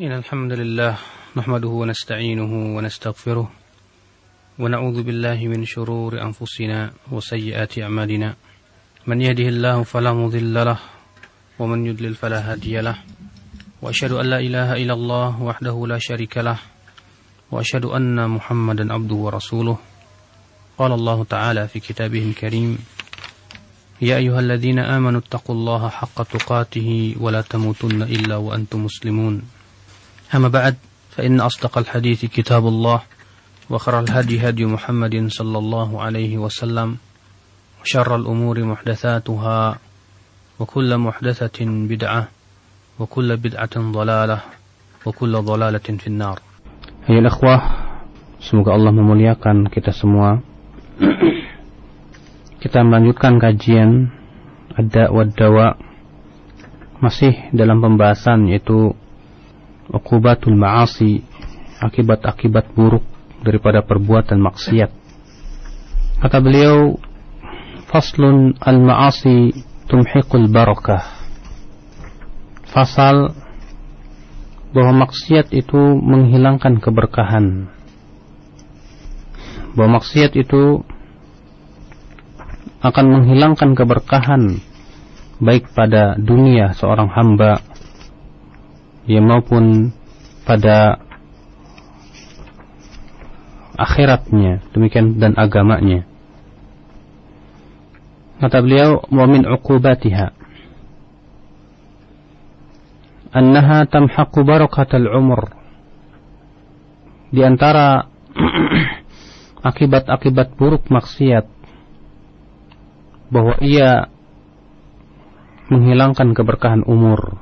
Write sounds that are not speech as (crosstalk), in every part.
إن الحمد لله نحمده ونستعينه ونستغفره ونعوذ بالله من شرور أنفسنا وسيئات أعمالنا. من يهده الله فلا مضل له ومن يضلل فلا هادي له. وأشهد أن لا إله إلا الله وحده لا شريك له. وأشهد أن محمدا عبده ورسوله. قال الله تعالى في كتابه الكريم يا أيها الذين آمنوا اتقوا الله حق تقاته ولا تموتن إلا وأنتم مسلمون. أما بعد فإن أصدق الحديث كتاب الله وخر الهدي هدي محمد صلى الله عليه وسلم وشر الأمور محدثاتها وكل محدثة بدعة وكل بدعة ضلالة وكل ضلالة في النار Ya ikhwah, semoga Allah memuliakan kita semua. Kita melanjutkan kajian ada wadawa masih dalam pembahasan yaitu uqubatul ma'asi, akibat-akibat buruk daripada perbuatan maksiat. Kata beliau, faslun al-ma'asi tumhiqul barakah. Fasal bahwa maksiat itu menghilangkan keberkahan. Bahwa maksiat itu akan menghilangkan keberkahan baik pada dunia seorang hamba ya maupun pada akhiratnya demikian dan agamanya. Kata beliau wa min uqubatiha. Annaha tamhaqu barakatal umur. Di antara (clears throat) akibat-akibat buruk maksiat bahwa ia menghilangkan keberkahan umur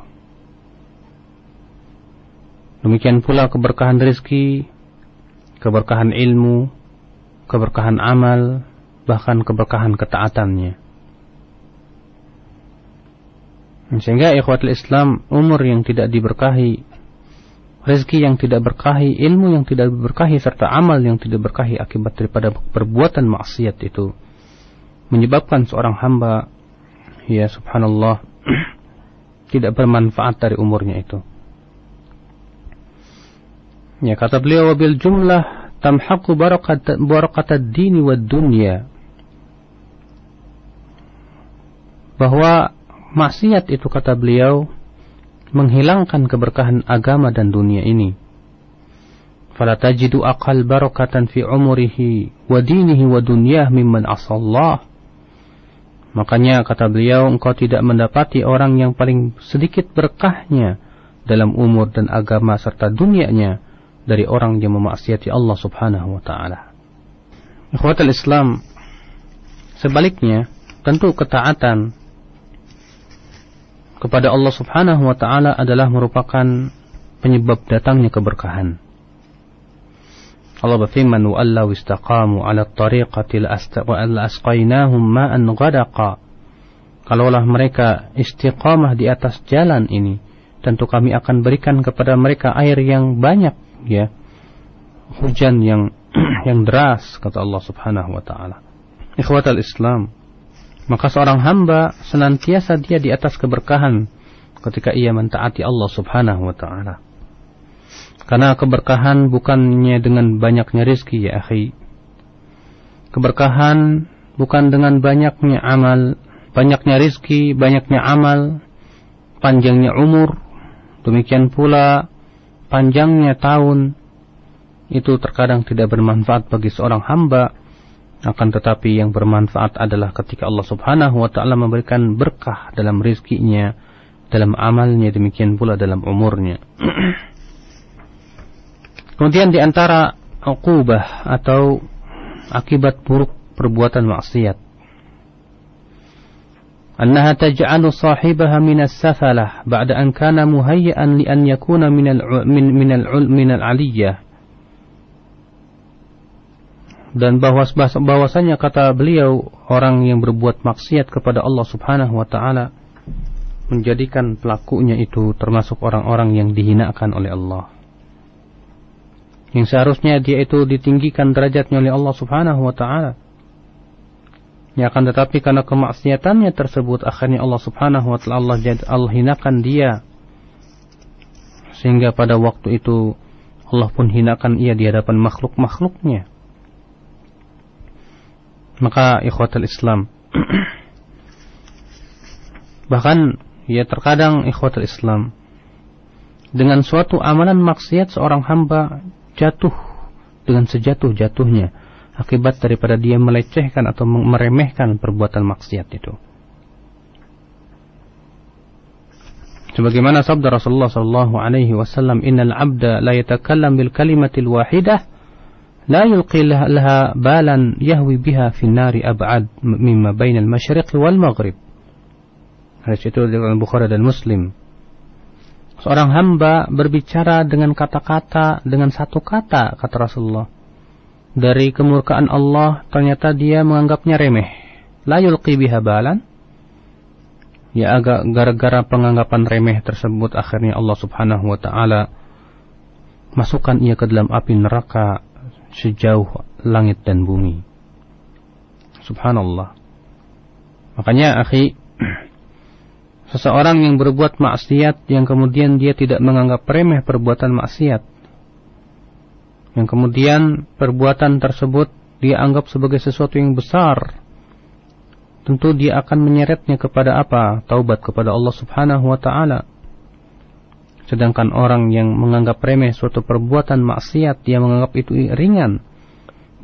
demikian pula keberkahan rezeki keberkahan ilmu keberkahan amal bahkan keberkahan ketaatannya sehingga ikhwatul Islam umur yang tidak diberkahi, rezeki yang tidak berkahi, ilmu yang tidak berkahi serta amal yang tidak berkahi akibat daripada perbuatan maksiat itu menyebabkan seorang hamba ya subhanallah (clears throat) tidak bermanfaat dari umurnya itu. Ya kata beliau wabil jumlah tamhaqu barakat barakat ad-din wa dunya bahwa maksiat itu kata beliau menghilangkan keberkahan agama dan dunia ini. Fala tajidu aqal barakatan fi umurihi wa dinihi wa dunyah mimman asallah. Makanya kata beliau engkau tidak mendapati orang yang paling sedikit berkahnya dalam umur dan agama serta dunianya dari orang yang memaksiati Allah Subhanahu wa taala. Ikhwatul Islam sebaliknya tentu ketaatan kepada Allah Subhanahu wa taala adalah merupakan penyebab datangnya keberkahan. Allah berfirman, "Wa allau istaqamu 'ala at-tariqati la asqainahum ma'an ghadaqa." Kalaulah mereka istiqamah di atas jalan ini, tentu kami akan berikan kepada mereka air yang banyak, ya. Hujan yang (clears throat) yang deras kata Allah Subhanahu wa taala. Ikhwatal Islam, maka seorang hamba senantiasa dia di atas keberkahan ketika ia mentaati Allah Subhanahu wa taala. Karena keberkahan bukannya dengan banyaknya rezeki ya akhi. Keberkahan bukan dengan banyaknya amal, banyaknya rezeki, banyaknya amal, panjangnya umur, demikian pula panjangnya tahun itu terkadang tidak bermanfaat bagi seorang hamba akan tetapi yang bermanfaat adalah ketika Allah Subhanahu wa taala memberikan berkah dalam rizkinya, dalam amalnya demikian pula dalam umurnya. (clears throat) Kemudian di antara uqubah atau akibat buruk perbuatan maksiat أنها تجعل صاحبها من السفلة بعد أن كان مهيئا لأن يكون من الع... من من الع... من العلية dan bahwa bahwasanya kata beliau orang yang berbuat maksiat kepada Allah Subhanahu wa taala menjadikan pelakunya itu termasuk orang-orang yang dihinakan oleh Allah. Yang seharusnya dia itu ditinggikan derajatnya oleh Allah Subhanahu wa taala. Ya akan tetapi karena kemaksiatannya tersebut akhirnya Allah Subhanahu wa taala Allah, Allah hinakan dia sehingga pada waktu itu Allah pun hinakan ia di hadapan makhluk-makhluknya. Maka ikhwatul Islam (clears throat) bahkan ya terkadang ikhwatul Islam dengan suatu amalan maksiat seorang hamba jatuh dengan sejatuh-jatuhnya akibat daripada dia melecehkan atau meremehkan perbuatan maksiat itu. Sebagaimana sabda Rasulullah sallallahu alaihi wasallam, "Innal 'abda la yatakallam bil kalimatil wahidah la yulqi laha balan yahwi biha fi nari ab'ad mimma bainal masyriq wal maghrib." Hadis itu dari Bukhari dan Muslim. Seorang hamba berbicara dengan kata-kata, dengan satu kata, kata Rasulullah. Dari kemurkaan Allah, ternyata dia menganggapnya remeh. La yulqi biha balan. Ya agak gara-gara penganggapan remeh tersebut, akhirnya Allah subhanahu wa ta'ala masukkan ia ke dalam api neraka sejauh langit dan bumi. Subhanallah. Makanya, akhi, Seseorang yang berbuat maksiat yang kemudian dia tidak menganggap remeh perbuatan maksiat. Yang kemudian perbuatan tersebut dia anggap sebagai sesuatu yang besar. Tentu dia akan menyeretnya kepada apa? Taubat kepada Allah Subhanahu wa taala. Sedangkan orang yang menganggap remeh suatu perbuatan maksiat, dia menganggap itu ringan.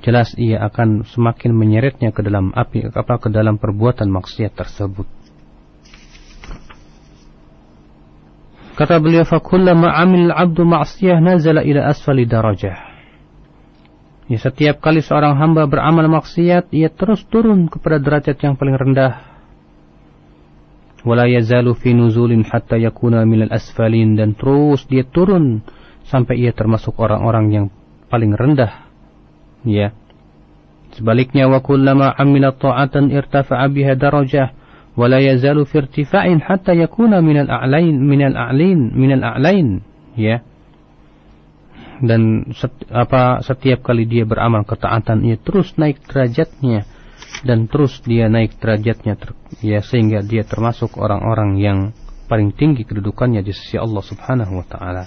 Jelas ia akan semakin menyeretnya ke dalam api apa ke dalam perbuatan maksiat tersebut. Kata beliau, "Fakullama 'amil 'abdu ma'siyah nazala ila asfali darajah." Ya, setiap kali seorang hamba beramal maksiat, ia terus turun kepada derajat yang paling rendah. Wala yazalu fi nuzulin hatta yakuna minal asfalin. Dan terus dia turun sampai ia termasuk orang-orang yang paling rendah. Ya. Sebaliknya, wa kullama amila ta'atan irtafa'a biha darajah. Wala yazalu fi irtifa'in hatta yakuna minal a'lain, minal a'lain, minal a'lain. Ya dan set, apa setiap kali dia beramal ketaatan ia terus naik derajatnya dan terus dia naik derajatnya ter, ya sehingga dia termasuk orang-orang yang paling tinggi kedudukannya di sisi Allah Subhanahu wa taala.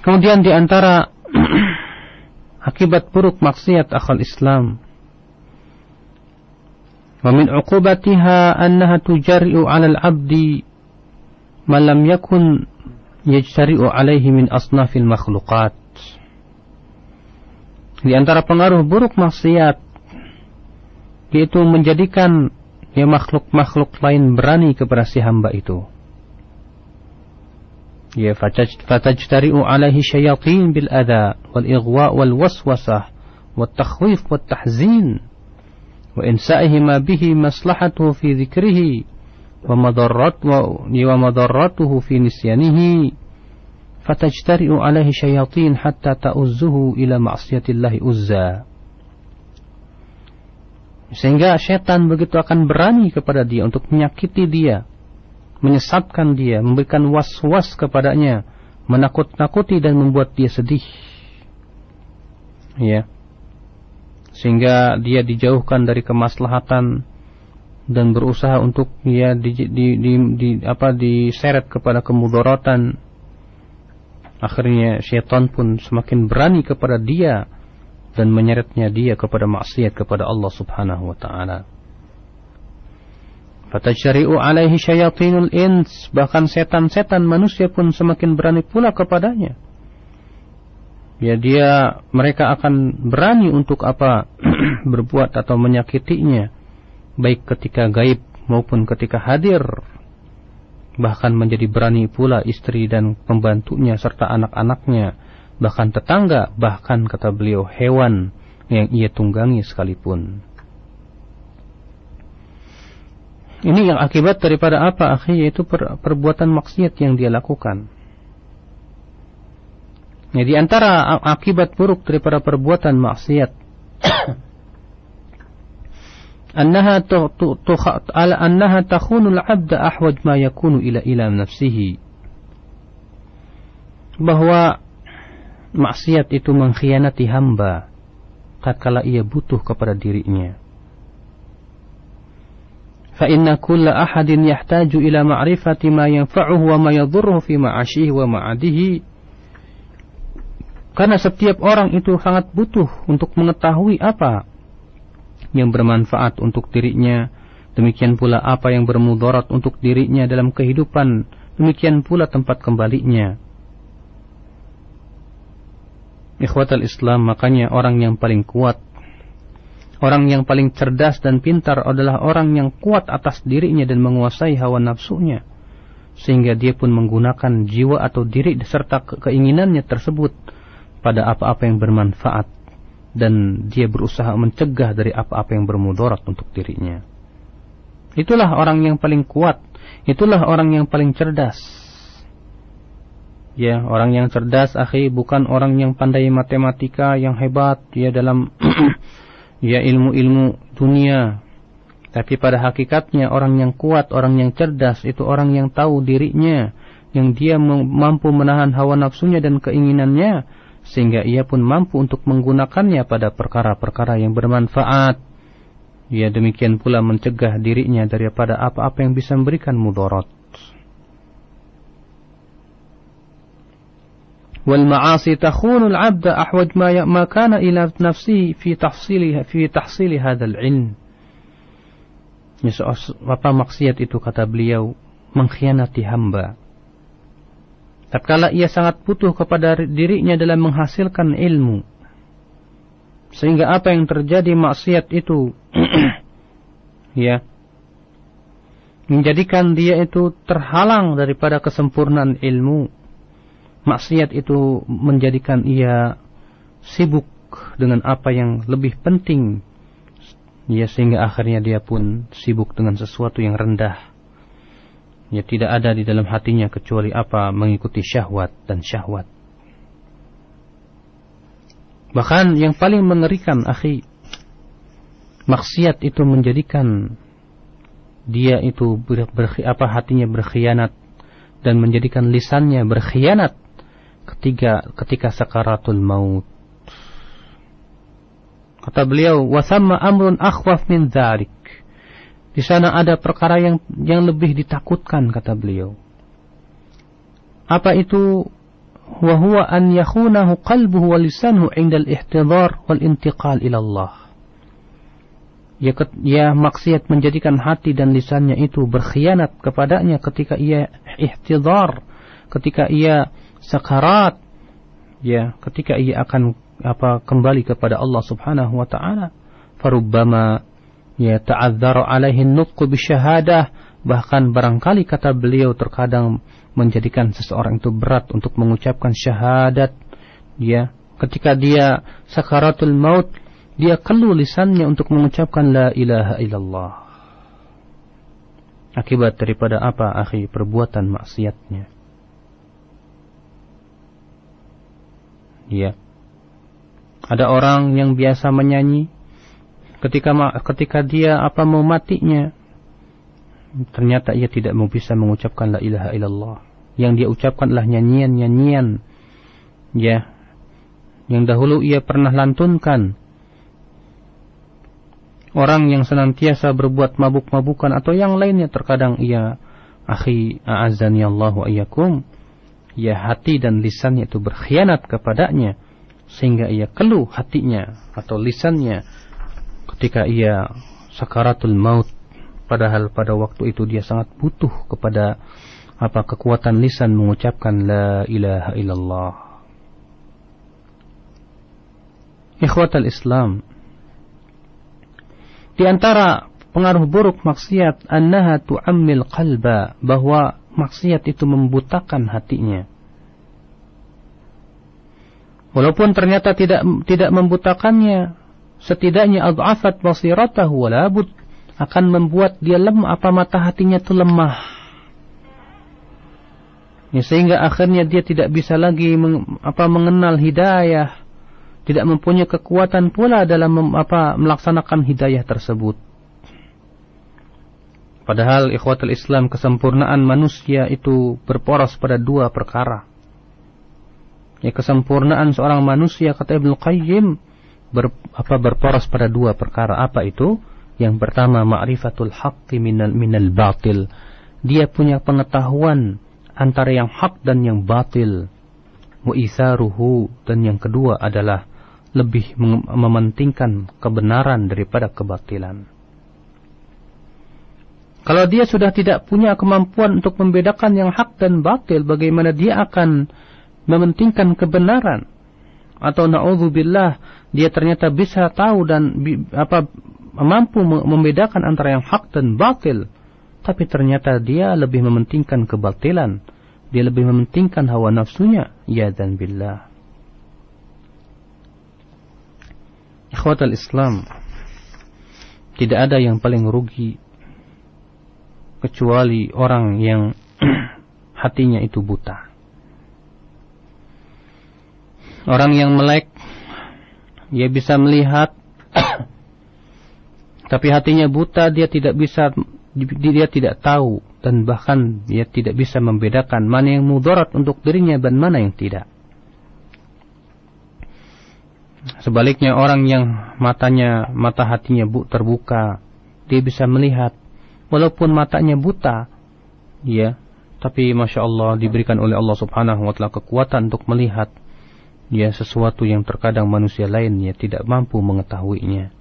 Kemudian di antara (clears throat) akibat buruk maksiat akal Islam ومن عقوبتها أنها تجرئ على العبد ما لم يكن يجترئ عليه من أصناف المخلوقات Di antara pengaruh buruk maksiat yaitu menjadikan ya makhluk-makhluk lain berani kepada si hamba itu. Ya fatajtari'u alaihi syayatin bil adha wal ighwa wal waswasah wat takhwif wat tahzin وإنسائه ما به مصلحته في wa madarratuhu fi nisyanihi fatajtari'u alaihi syayatin hatta ta'uzzuhu ila uzza sehingga setan begitu akan berani kepada dia untuk menyakiti dia menyesatkan dia memberikan was-was kepadanya menakut-nakuti dan membuat dia sedih. Ya. Sehingga dia dijauhkan dari kemaslahatan dan berusaha untuk ya di, di, di, di apa diseret kepada kemudaratan akhirnya syaitan pun semakin berani kepada dia dan menyeretnya dia kepada maksiat kepada Allah Subhanahu wa taala. Fatajari'u alaihi syayatinul ins. Bahkan setan-setan manusia pun semakin berani pula kepadanya. Ya dia mereka akan berani untuk apa (clears throat) berbuat atau menyakitinya baik ketika gaib maupun ketika hadir bahkan menjadi berani pula istri dan pembantunya serta anak-anaknya bahkan tetangga bahkan kata beliau hewan yang ia tunggangi sekalipun. Ini yang akibat daripada apa akhirnya yaitu perbuatan maksiat yang dia lakukan. Ya, antara akibat buruk daripada perbuatan maksiat annaha ala annaha takhunul abda ahwaj ma yakunu ila ila nafsihi bahwa maksiat itu mengkhianati hamba tatkala ia butuh kepada dirinya. fa inna kull ahadin yahtaju ila ma'rifati ma yanfa'uhu wa ma yadhurruhu fi ma'ashihi wa ma'adihi karena setiap orang itu sangat butuh untuk mengetahui apa yang bermanfaat untuk dirinya, demikian pula apa yang bermudarat untuk dirinya dalam kehidupan, demikian pula tempat kembalinya. Ikhwatal Islam makanya orang yang paling kuat. Orang yang paling cerdas dan pintar adalah orang yang kuat atas dirinya dan menguasai hawa nafsunya. Sehingga dia pun menggunakan jiwa atau diri serta keinginannya tersebut pada apa-apa yang bermanfaat dan dia berusaha mencegah dari apa-apa yang bermudarat untuk dirinya. Itulah orang yang paling kuat, itulah orang yang paling cerdas. Ya, orang yang cerdas, akhi, bukan orang yang pandai matematika yang hebat, ya dalam (clears throat) ya ilmu-ilmu dunia. Tapi pada hakikatnya orang yang kuat, orang yang cerdas itu orang yang tahu dirinya, yang dia mampu menahan hawa nafsunya dan keinginannya sehingga ia pun mampu untuk menggunakannya pada perkara-perkara yang bermanfaat. Ya demikian pula mencegah dirinya daripada apa-apa yang bisa memberikan mudarat. والمعاصي تخون العبد أحوج ما ما كان إلى نفسه في تحصيل في تحصيل هذا العلم apa maksiat itu kata beliau mengkhianati hamba tatkala ia sangat butuh kepada dirinya dalam menghasilkan ilmu sehingga apa yang terjadi maksiat itu (clears throat) ya menjadikan dia itu terhalang daripada kesempurnaan ilmu maksiat itu menjadikan ia sibuk dengan apa yang lebih penting. Ya sehingga akhirnya dia pun sibuk dengan sesuatu yang rendah ya tidak ada di dalam hatinya kecuali apa mengikuti syahwat dan syahwat bahkan yang paling mengerikan akhi maksiat itu menjadikan dia itu ber, ber, apa hatinya berkhianat dan menjadikan lisannya berkhianat ketika ketika sakaratul maut. Kata beliau, "Wasamma amrun akhwaf min dzalik." Di sana ada perkara yang yang lebih ditakutkan kata beliau. Apa itu? Wa huwa an yakhunahu qalbuhu wa lisanuhu 'inda al-ihtidhar wal intiqal ila Allah. Ya, ya maksiat menjadikan hati dan lisannya itu berkhianat kepadanya ketika ia ihtidhar, ketika ia sakarat ya ketika ia akan apa kembali kepada Allah Subhanahu wa taala farubbama ya ta'adzzaru alaihi nutqu bisyahadah bahkan barangkali kata beliau terkadang menjadikan seseorang itu berat untuk mengucapkan syahadat. Ya ketika dia sakaratul maut dia keluh lisannya untuk mengucapkan la ilaha illallah. Akibat daripada apa akhi perbuatan maksiatnya? Ya. Ada orang yang biasa menyanyi ketika ketika dia apa mau matinya ternyata ia tidak mau bisa mengucapkan la ilaha illallah. Yang dia ucapkanlah nyanyian-nyanyian ya yang dahulu ia pernah lantunkan. Orang yang senantiasa berbuat mabuk-mabukan atau yang lainnya terkadang ia akhi a'azzani Allahu ayyakum ya hati dan lisannya itu berkhianat kepadanya sehingga ia keluh hatinya atau lisannya ketika ia sakaratul maut padahal pada waktu itu dia sangat butuh kepada apa kekuatan lisan mengucapkan la ilaha illallah ikhwatal islam di antara pengaruh buruk maksiat annaha tu'ammil qalba bahwa maksiat itu membutakan hatinya. Walaupun ternyata tidak tidak membutakannya, setidaknya adhafat basiratahu walabud akan membuat dia lemah apa mata hatinya itu lemah. Ya, sehingga akhirnya dia tidak bisa lagi meng, apa mengenal hidayah, tidak mempunyai kekuatan pula dalam mem, apa melaksanakan hidayah tersebut. Padahal ikhwatul Islam kesempurnaan manusia itu berporos pada dua perkara. Ya kesempurnaan seorang manusia kata Ibnu Qayyim ber, apa berporos pada dua perkara. Apa itu? Yang pertama ma'rifatul haqqi minal minal batil. Dia punya pengetahuan antara yang hak dan yang batil. Wa isaruhu dan yang kedua adalah lebih mementingkan kebenaran daripada kebatilan. Kalau dia sudah tidak punya kemampuan untuk membedakan yang hak dan batil, bagaimana dia akan mementingkan kebenaran? Atau naudzubillah, dia ternyata bisa tahu dan apa mampu membedakan antara yang hak dan batil, tapi ternyata dia lebih mementingkan kebatilan. Dia lebih mementingkan hawa nafsunya. Ya dan billah. Ikhwatal Islam, tidak ada yang paling rugi kecuali orang yang (clears throat) hatinya itu buta. Orang yang melek, dia bisa melihat, (coughs) tapi hatinya buta, dia tidak bisa, dia tidak tahu, dan bahkan dia tidak bisa membedakan mana yang mudarat untuk dirinya dan mana yang tidak. Sebaliknya orang yang matanya, mata hatinya bu, terbuka, dia bisa melihat. Walaupun matanya buta, ya, tapi masya Allah diberikan oleh Allah Subhanahu Wa Taala kekuatan untuk melihat, ya sesuatu yang terkadang manusia lainnya tidak mampu mengetahuinya.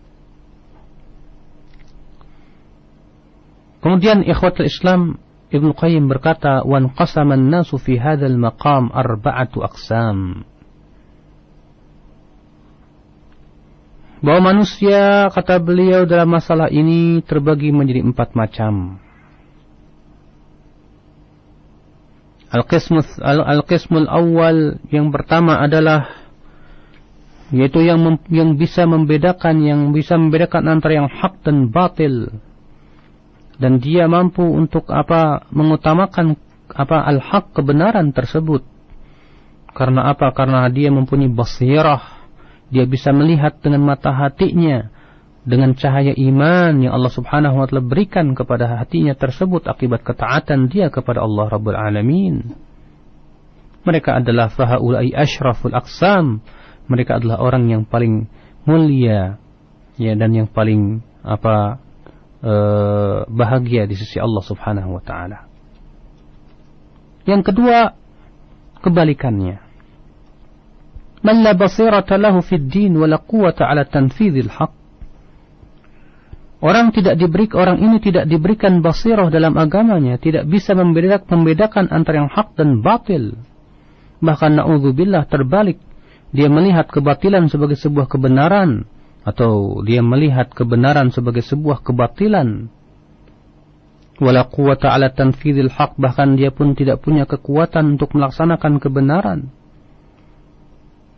Kemudian ikhwatul Islam Ibnu Qayyim berkata, "Wan qasaman nasu fi hadzal maqam arba'atu aqsam." bahwa manusia kata beliau dalam masalah ini terbagi menjadi empat macam. Al-qismul awal yang pertama adalah yaitu yang mem, yang bisa membedakan yang bisa membedakan antara yang hak dan batil. Dan dia mampu untuk apa mengutamakan apa al-haq kebenaran tersebut. Karena apa? Karena dia mempunyai basirah. Dia bisa melihat dengan mata hatinya dengan cahaya iman yang Allah Subhanahu wa taala berikan kepada hatinya tersebut akibat ketaatan dia kepada Allah Rabbul Alamin. Mereka adalah fahaulai asyraful aqsam. Mereka adalah orang yang paling mulia ya dan yang paling apa eh, bahagia di sisi Allah Subhanahu wa taala. Yang kedua kebalikannya. Man la basirata lahu fid din wa la quwwata ala tanfidhil haqq Orang tidak diberi orang ini tidak diberikan basirah dalam agamanya, tidak bisa membedakan, membedakan antara yang hak dan batil. Bahkan naudzubillah terbalik, dia melihat kebatilan sebagai sebuah kebenaran atau dia melihat kebenaran sebagai sebuah kebatilan. Wala quwata ala tanfidil haq bahkan dia pun tidak punya kekuatan untuk melaksanakan kebenaran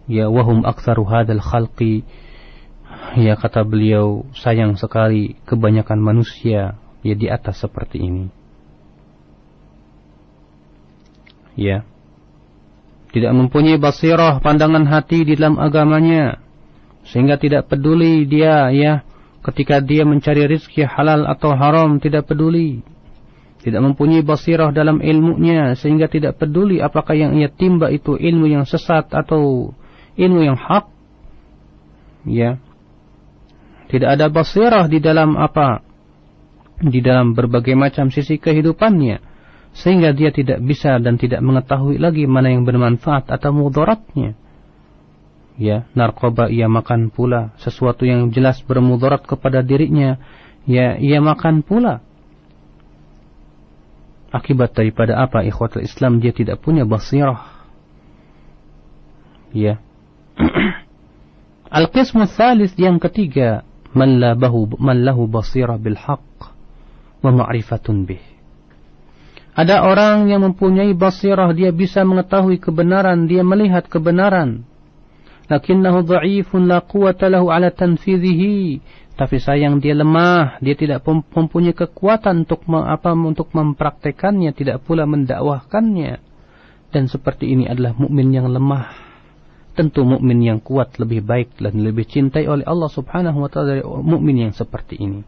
ya wahum aktsaru hadal khalqi ya kata beliau sayang sekali kebanyakan manusia ya di atas seperti ini. Ya. Tidak mempunyai basirah pandangan hati di dalam agamanya sehingga tidak peduli dia ya. Ketika dia mencari rizki halal atau haram tidak peduli. Tidak mempunyai basirah dalam ilmunya sehingga tidak peduli apakah yang ia timba itu ilmu yang sesat atau ilmu yang hak. Ya tidak ada basirah di dalam apa di dalam berbagai macam sisi kehidupannya sehingga dia tidak bisa dan tidak mengetahui lagi mana yang bermanfaat atau mudaratnya. Ya narkoba ia makan pula sesuatu yang jelas bermudarat kepada dirinya ya ia makan pula. Akibat daripada apa ikhwatul Islam dia tidak punya basirah. Ya. (clears throat) Al-qismu yang ketiga, man lahu, man lahu basira bil haqq wa ma'rifatun bih. Ada orang yang mempunyai basirah, dia bisa mengetahui kebenaran, dia melihat kebenaran. Lakinnahu dha'ifun la quwata lahu ala tanfidhihi. Tapi sayang dia lemah, dia tidak mempunyai kekuatan untuk apa untuk mempraktekannya, tidak pula mendakwahkannya. Dan seperti ini adalah mukmin yang lemah tentu mukmin yang kuat lebih baik dan lebih cintai oleh Allah Subhanahu wa taala dari mukmin yang seperti ini.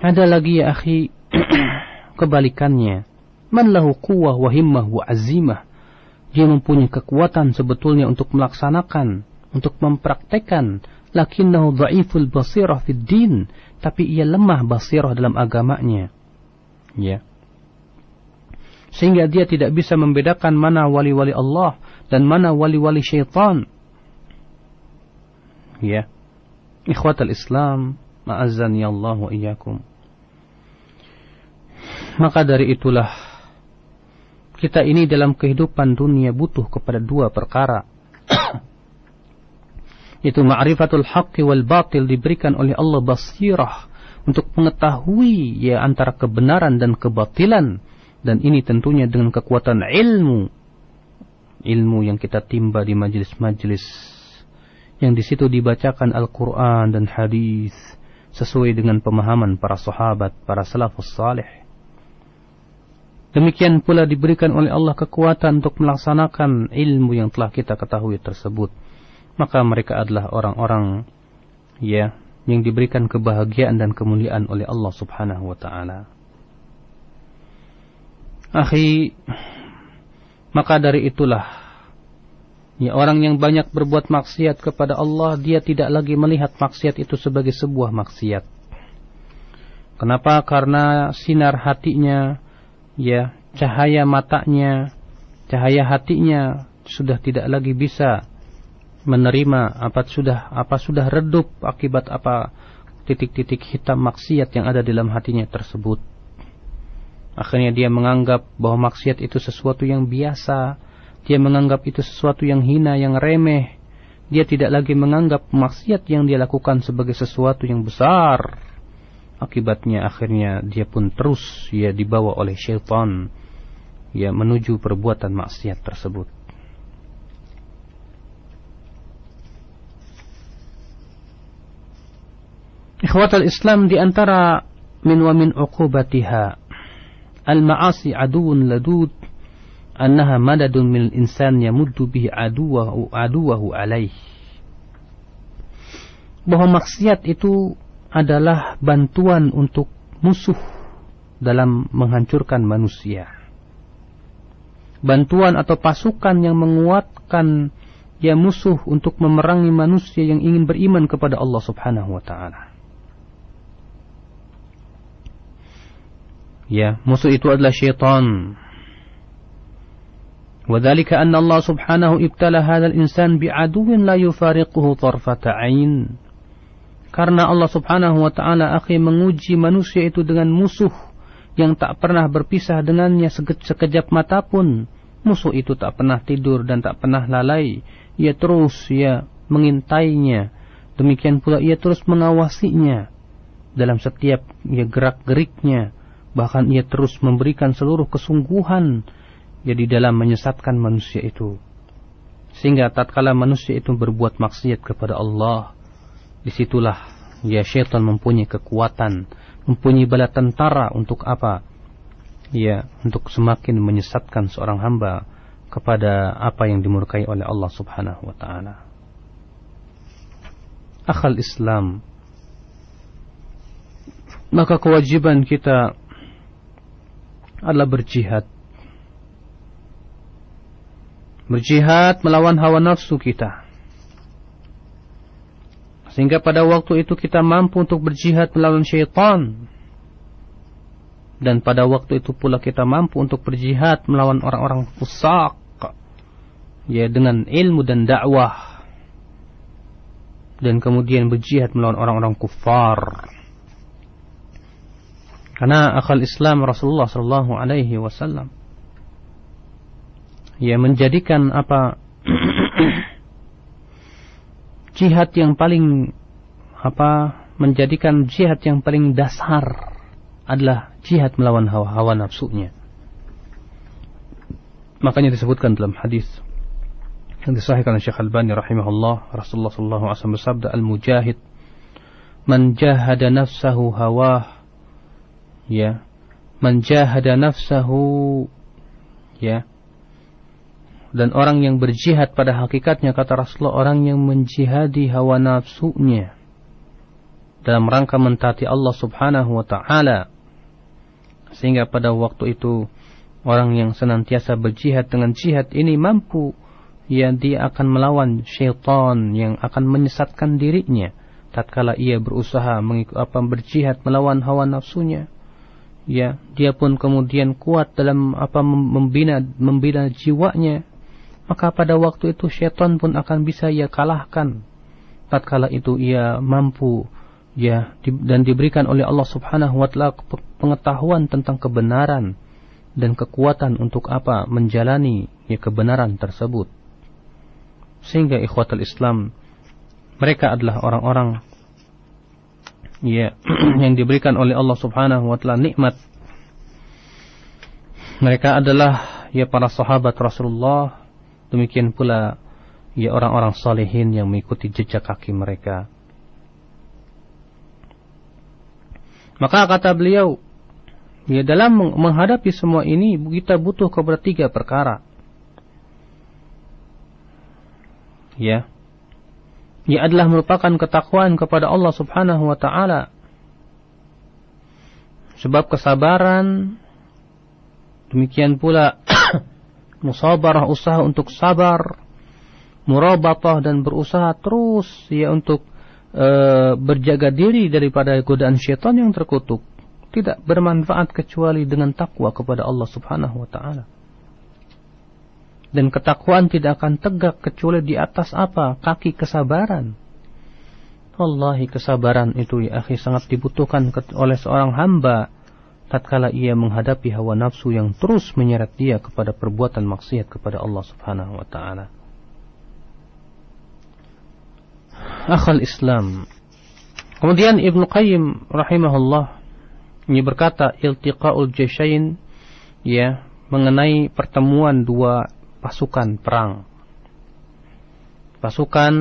Ada lagi ya akhi (clears throat) kebalikannya. Man lahu quwwah wa himmah wa azimah. Dia mempunyai kekuatan sebetulnya untuk melaksanakan, untuk mempraktekkan lakinnahu dha'iful basirah fid din tapi ia lemah basirah dalam agamanya ya sehingga dia tidak bisa membedakan mana wali-wali Allah dan mana wali-wali syaitan. Ya. Ikhwatal Islam ma'azzani Allah wa iyyakum. Maka dari itulah kita ini dalam kehidupan dunia butuh kepada dua perkara. (coughs) Itu ma'rifatul haqqi wal batil diberikan oleh Allah basirah untuk mengetahui ya antara kebenaran dan kebatilan dan ini tentunya dengan kekuatan ilmu ilmu yang kita timba di majelis-majelis yang di situ dibacakan Al-Qur'an dan hadis sesuai dengan pemahaman para sahabat, para salafus salih. Demikian pula diberikan oleh Allah kekuatan untuk melaksanakan ilmu yang telah kita ketahui tersebut maka mereka adalah orang-orang ya yang diberikan kebahagiaan dan kemuliaan oleh Allah Subhanahu wa taala. Akhi, maka dari itulah ya orang yang banyak berbuat maksiat kepada Allah, dia tidak lagi melihat maksiat itu sebagai sebuah maksiat. Kenapa? Karena sinar hatinya, ya, cahaya matanya, cahaya hatinya sudah tidak lagi bisa menerima apa sudah apa sudah redup akibat apa titik-titik hitam maksiat yang ada dalam hatinya tersebut. Akhirnya dia menganggap bahwa maksiat itu sesuatu yang biasa. Dia menganggap itu sesuatu yang hina, yang remeh. Dia tidak lagi menganggap maksiat yang dia lakukan sebagai sesuatu yang besar. Akibatnya akhirnya dia pun terus ya dibawa oleh syaitan ya menuju perbuatan maksiat tersebut. Ikhwatal Islam di antara min wa min uqubatiha al-ma'asi aduun ladud. Annaha madadun min insan yamuddu bihi aduwahu aduwahu bahwa maksiat itu adalah bantuan untuk musuh dalam menghancurkan manusia. Bantuan atau pasukan yang menguatkan ya musuh untuk memerangi manusia yang ingin beriman kepada Allah Subhanahu wa taala Ya, musuh itu adalah syaitan. وذلك أن الله سبحانه ابتلى هذا الإنسان بعدو لا يفارقه طرفة عين karena Allah subhanahu wa ta'ala akhir menguji manusia itu dengan musuh yang tak pernah berpisah dengannya sekejap mata pun musuh itu tak pernah tidur dan tak pernah lalai ia terus ya mengintainya demikian pula ia terus mengawasinya dalam setiap ya gerak geriknya bahkan ia terus memberikan seluruh kesungguhan jadi dalam menyesatkan manusia itu. Sehingga tatkala manusia itu berbuat maksiat kepada Allah di situlah ya syaitan mempunyai kekuatan mempunyai bala tentara untuk apa? Ya untuk semakin menyesatkan seorang hamba kepada apa yang dimurkai oleh Allah Subhanahu wa taala. Akal Islam. Maka kewajiban kita adalah berjihad. Berjihad melawan hawa nafsu kita. Sehingga pada waktu itu kita mampu untuk berjihad melawan syaitan. Dan pada waktu itu pula kita mampu untuk berjihad melawan orang-orang fusak. Ya dengan ilmu dan dakwah. Dan kemudian berjihad melawan orang-orang kufar karena akal Islam Rasulullah Shallallahu Alaihi Wasallam. Ya menjadikan apa? (coughs) Jihad yang paling apa? Menjadikan jihad yang paling dasar adalah jihad melawan hawa hawa nafsunya. Makanya disebutkan dalam hadis yang disahihkan oleh Syekh Al-Albani rahimahullah Rasulullah sallallahu alaihi wasallam bersabda al-mujahid man jahada nafsahu hawah ya. Menjahada nafsahu. Ya. Dan orang yang berjihad pada hakikatnya kata Rasulullah orang yang menjihadi hawa nafsunya dalam rangka mentaati Allah Subhanahu wa taala. Sehingga pada waktu itu orang yang senantiasa berjihad dengan jihad ini mampu ya dia akan melawan syaitan yang akan menyesatkan dirinya. Tatkala ia berusaha mengikut apa berjihad melawan hawa nafsunya ya dia pun kemudian kuat dalam apa membina membina jiwanya. Maka pada waktu itu syaitan pun akan bisa ia kalahkan. Tatkala itu ia mampu ya dan diberikan oleh Allah Subhanahu wa taala pengetahuan tentang kebenaran dan kekuatan untuk apa menjalani ya kebenaran tersebut. Sehingga ikhwatul Islam mereka adalah orang-orang ya (clears throat) yang diberikan oleh Allah Subhanahu wa taala nikmat. Mereka adalah ya para sahabat Rasulullah. Demikian pula ya orang-orang salihin yang mengikuti jejak kaki mereka. Maka kata beliau ya dalam menghadapi semua ini kita butuh kepada tiga perkara. Ya ia adalah merupakan ketakwaan kepada Allah Subhanahu wa taala. Sebab kesabaran demikian pula (coughs) musabarah usaha untuk sabar, murabatah dan berusaha terus ya untuk e, berjaga diri daripada godaan syaitan yang terkutuk tidak bermanfaat kecuali dengan takwa kepada Allah Subhanahu wa taala dan ketakwaan tidak akan tegak kecuali di atas apa? Kaki kesabaran. Wallahi kesabaran itu ya akhi sangat dibutuhkan oleh seorang hamba tatkala ia menghadapi hawa nafsu yang terus menyeret dia kepada perbuatan maksiat kepada Allah Subhanahu wa taala. Akhal Islam. Kemudian Ibnu Qayyim rahimahullah ini berkata iltiqaul jasyain ya mengenai pertemuan dua pasukan perang. Pasukan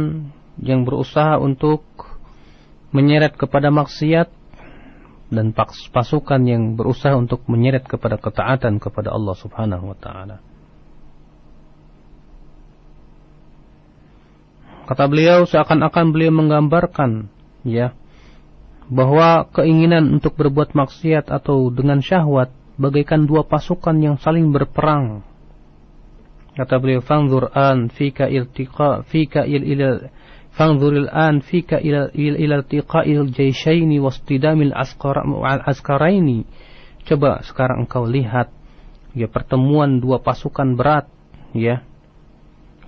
yang berusaha untuk menyeret kepada maksiat dan pasukan yang berusaha untuk menyeret kepada ketaatan kepada Allah Subhanahu wa taala. Kata beliau seakan-akan beliau menggambarkan ya bahwa keinginan untuk berbuat maksiat atau dengan syahwat bagaikan dua pasukan yang saling berperang Kata beliau, "Fanzur an fika iltiqa fika il ila fanzur an fika ila ila iltiqa'il jayshaini wastidamil askaraini." Coba sekarang engkau lihat ya pertemuan dua pasukan berat ya.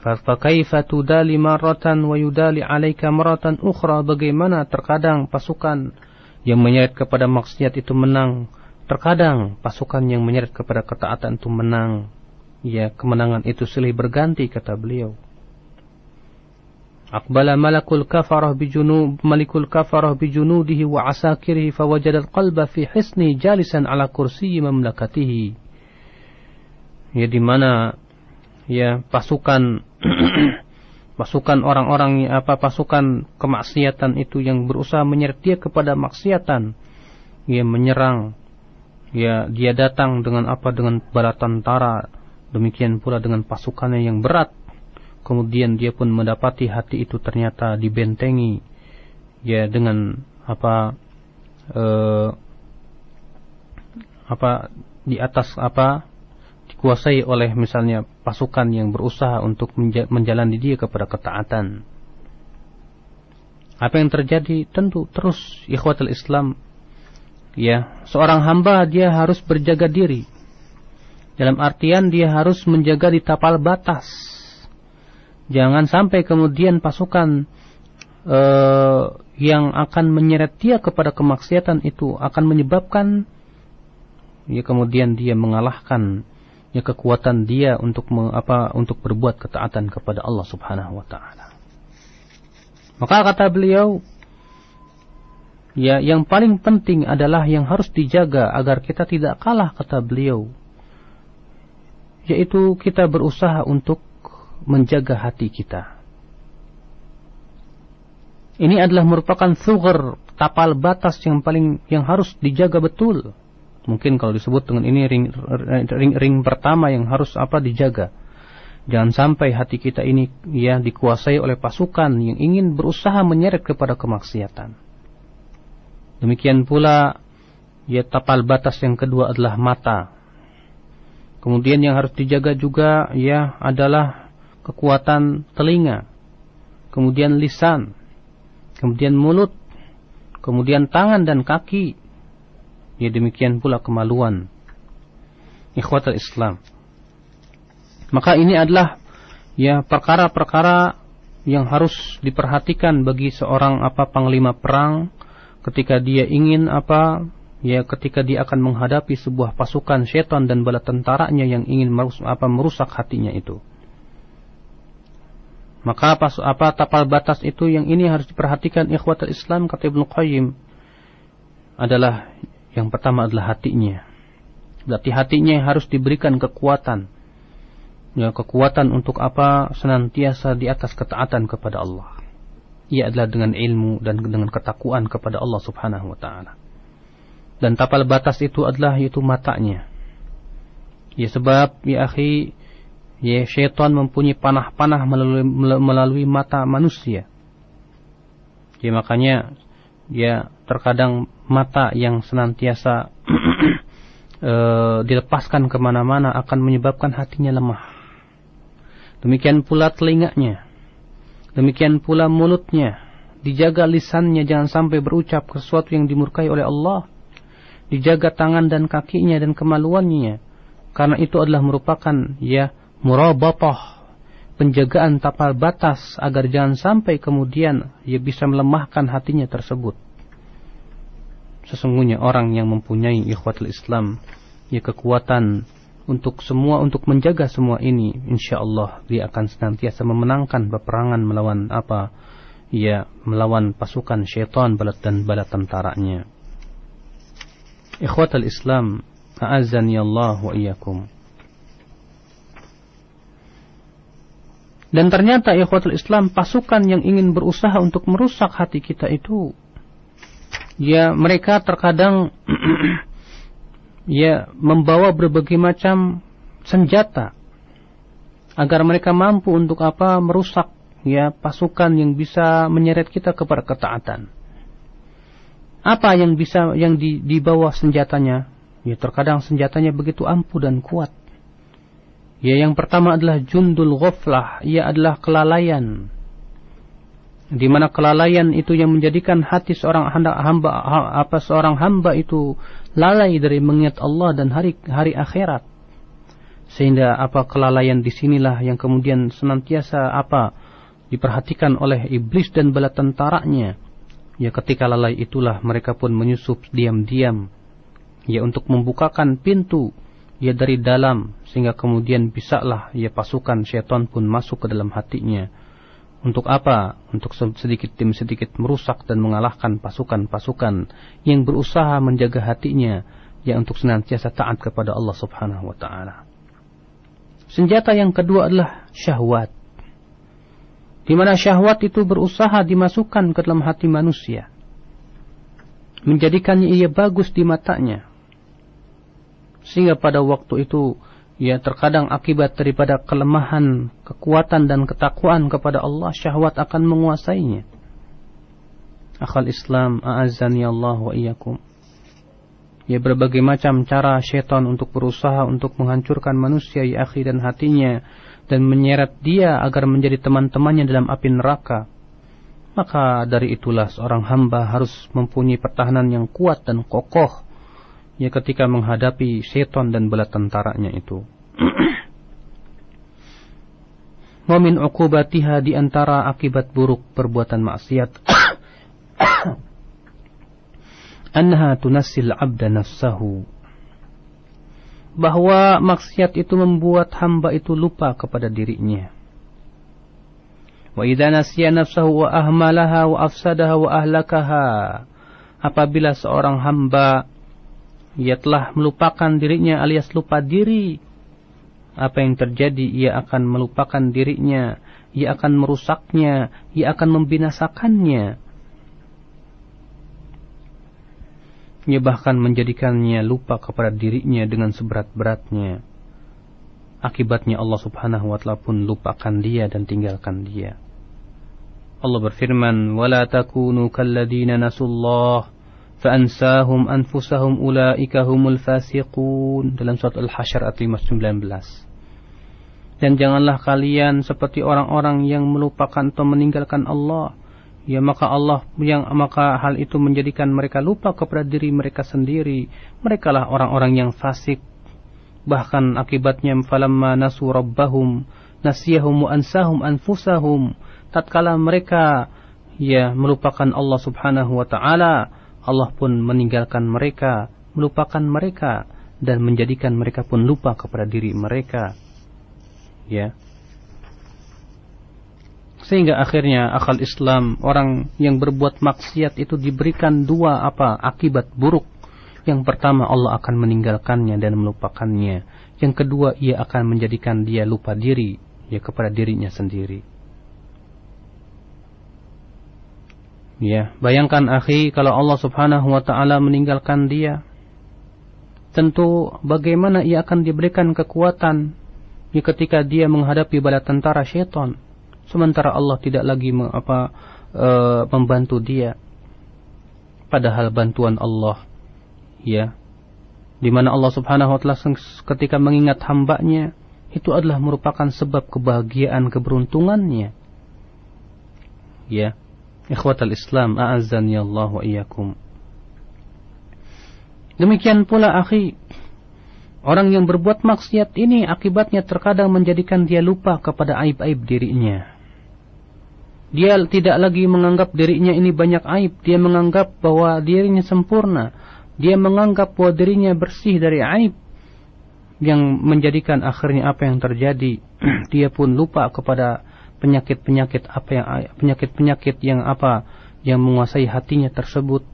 Fakaifa tudali maratan wa yudali alaika maratan ukhra bagaimana terkadang pasukan yang menyeret kepada maksiat itu menang terkadang pasukan yang menyeret kepada ketaatan itu menang ya kemenangan itu silih berganti kata beliau. Aqbala malakul kafarah bijunub malikul kafarah bijunudihi wa asakirihi fawajada al-qalba fi hisni jalisan ala kursi mamlakatihi. Ya di mana ya pasukan (clears throat) pasukan orang-orang apa pasukan kemaksiatan itu yang berusaha menyeret dia kepada maksiatan. Ya menyerang. Ya dia datang dengan apa dengan bala tentara Demikian pula dengan pasukannya yang berat. Kemudian dia pun mendapati hati itu ternyata dibentengi ya dengan apa eh, apa di atas apa dikuasai oleh misalnya pasukan yang berusaha untuk menjalani dia kepada ketaatan. Apa yang terjadi? Tentu terus ikhwatul Islam ya, seorang hamba dia harus berjaga diri dalam artian dia harus menjaga di tapal batas. Jangan sampai kemudian pasukan uh, yang akan menyeret dia kepada kemaksiatan itu akan menyebabkan ya kemudian dia mengalahkan ya kekuatan dia untuk me, apa untuk berbuat ketaatan kepada Allah Subhanahu wa taala. Maka kata beliau ya yang paling penting adalah yang harus dijaga agar kita tidak kalah kata beliau yaitu kita berusaha untuk menjaga hati kita. Ini adalah merupakan thughar, tapal batas yang paling yang harus dijaga betul. Mungkin kalau disebut dengan ini ring, ring, ring pertama yang harus apa dijaga. Jangan sampai hati kita ini ya dikuasai oleh pasukan yang ingin berusaha menyeret kepada kemaksiatan. Demikian pula ya tapal batas yang kedua adalah mata Kemudian yang harus dijaga juga ya adalah kekuatan telinga, kemudian lisan, kemudian mulut, kemudian tangan dan kaki. Ya demikian pula kemaluan. Ikhwatul Islam. Maka ini adalah ya perkara-perkara yang harus diperhatikan bagi seorang apa panglima perang ketika dia ingin apa ya ketika dia akan menghadapi sebuah pasukan setan dan bala tentaranya yang ingin merusak, apa merusak hatinya itu. Maka apa, apa tapal batas itu yang ini harus diperhatikan ikhwatul Islam kata Ibnu Qayyim adalah yang pertama adalah hatinya. Berarti hatinya harus diberikan kekuatan ya kekuatan untuk apa senantiasa di atas ketaatan kepada Allah. Ia adalah dengan ilmu dan dengan ketakuan kepada Allah Subhanahu wa taala. Dan tapal batas itu adalah itu matanya. Ya sebab ya akhi ya syaitan mempunyai panah-panah melalui, melalui mata manusia. Ya makanya ya terkadang mata yang senantiasa (clears throat) e, dilepaskan ke mana-mana akan menyebabkan hatinya lemah. Demikian pula telinganya. Demikian pula mulutnya. Dijaga lisannya jangan sampai berucap sesuatu yang dimurkai oleh Allah. Dijaga tangan dan kakinya dan kemaluannya. Karena itu adalah merupakan ya murabatah. Penjagaan tapal batas agar jangan sampai kemudian ia bisa melemahkan hatinya tersebut. Sesungguhnya orang yang mempunyai ikhwatul Islam ya kekuatan untuk semua untuk menjaga semua ini insyaallah dia akan senantiasa memenangkan peperangan melawan apa ya melawan pasukan syaitan balat dan bala tentaranya ikhwatal islam a'azzani Allah wa dan ternyata ikhwatul islam pasukan yang ingin berusaha untuk merusak hati kita itu ya mereka terkadang (clears throat) ya membawa berbagai macam senjata agar mereka mampu untuk apa merusak ya pasukan yang bisa menyeret kita kepada ketaatan. Apa yang bisa yang di, di bawah senjatanya? Ya terkadang senjatanya begitu ampuh dan kuat. Ya yang pertama adalah jundul ghaflah, ia adalah kelalaian di mana kelalaian itu yang menjadikan hati seorang hamba, apa seorang hamba itu lalai dari mengingat Allah dan hari hari akhirat sehingga apa kelalaian di sinilah yang kemudian senantiasa apa diperhatikan oleh iblis dan bala tentaranya ya ketika lalai itulah mereka pun menyusup diam-diam ya untuk membukakan pintu ya dari dalam sehingga kemudian bisalah ya pasukan syaitan pun masuk ke dalam hatinya untuk apa? Untuk sedikit demi sedikit merusak dan mengalahkan pasukan-pasukan yang berusaha menjaga hatinya yang untuk senantiasa taat kepada Allah Subhanahu wa taala. Senjata yang kedua adalah syahwat. Di mana syahwat itu berusaha dimasukkan ke dalam hati manusia. Menjadikannya ia bagus di matanya. Sehingga pada waktu itu ya terkadang akibat daripada kelemahan, kekuatan dan ketakwaan kepada Allah, syahwat akan menguasainya. Akal Islam, a'azani Allah wa iyyakum. Ya berbagai macam cara syaitan untuk berusaha untuk menghancurkan manusia ya akhi dan hatinya dan menyeret dia agar menjadi teman-temannya dalam api neraka. Maka dari itulah seorang hamba harus mempunyai pertahanan yang kuat dan kokoh ya ketika menghadapi setan dan bala tentaranya itu. (coughs) Wamin ukubatiha di antara akibat buruk perbuatan maksiat. (coughs) Anha tunassil abda nafsahu. Bahwa maksiat itu membuat hamba itu lupa kepada dirinya. Wa idza nasiya nafsahu wa ahmalaha wa afsadaha wa ahlakaha. Apabila seorang hamba ia telah melupakan dirinya alias lupa diri. Apa yang terjadi, ia akan melupakan dirinya, ia akan merusaknya, ia akan membinasakannya. Ia bahkan menjadikannya lupa kepada dirinya dengan seberat-beratnya. Akibatnya Allah Subhanahu wa taala pun lupakan dia dan tinggalkan dia. Allah berfirman, وَلَا تَكُونُوا كَالَّذِينَ نَسُوا اللَّهِ فَأَنْسَاهُمْ أَنْفُسَهُمْ أُولَٰئِكَ هُمُ الْفَاسِقُونَ dalam surat Al Hashr ayat 519. Dan janganlah kalian seperti orang-orang yang melupakan atau meninggalkan Allah Ya maka Allah yang maka hal itu menjadikan mereka lupa kepada diri mereka sendiri. Mereka lah orang-orang yang fasik. Bahkan akibatnya falamma nasu rabbahum nasiyahum wa ansahum anfusahum. Tatkala mereka ya melupakan Allah Subhanahu wa taala, Allah pun meninggalkan mereka, melupakan mereka dan menjadikan mereka pun lupa kepada diri mereka ya sehingga akhirnya akal Islam orang yang berbuat maksiat itu diberikan dua apa akibat buruk. Yang pertama Allah akan meninggalkannya dan melupakannya. Yang kedua ia akan menjadikan dia lupa diri ya kepada dirinya sendiri. Ya bayangkan akhi kalau Allah Subhanahu wa taala meninggalkan dia tentu bagaimana ia akan diberikan kekuatan ya ketika dia menghadapi bala tentara syaitan sementara Allah tidak lagi apa e, membantu dia. Padahal bantuan Allah ya. Di mana Allah Subhanahu wa taala ketika mengingat hambanya itu adalah merupakan sebab kebahagiaan keberuntungannya. Ya. Ikhwatal Islam a'azzani Allah wa iyyakum. Demikian pula akhi Orang yang berbuat maksiat ini akibatnya terkadang menjadikan dia lupa kepada aib-aib dirinya. Dia tidak lagi menganggap dirinya ini banyak aib. Dia menganggap bahwa dirinya sempurna. Dia menganggap bahwa dirinya bersih dari aib. Yang menjadikan akhirnya apa yang terjadi. (clears throat) dia pun lupa kepada penyakit-penyakit apa yang penyakit-penyakit yang apa yang menguasai hatinya tersebut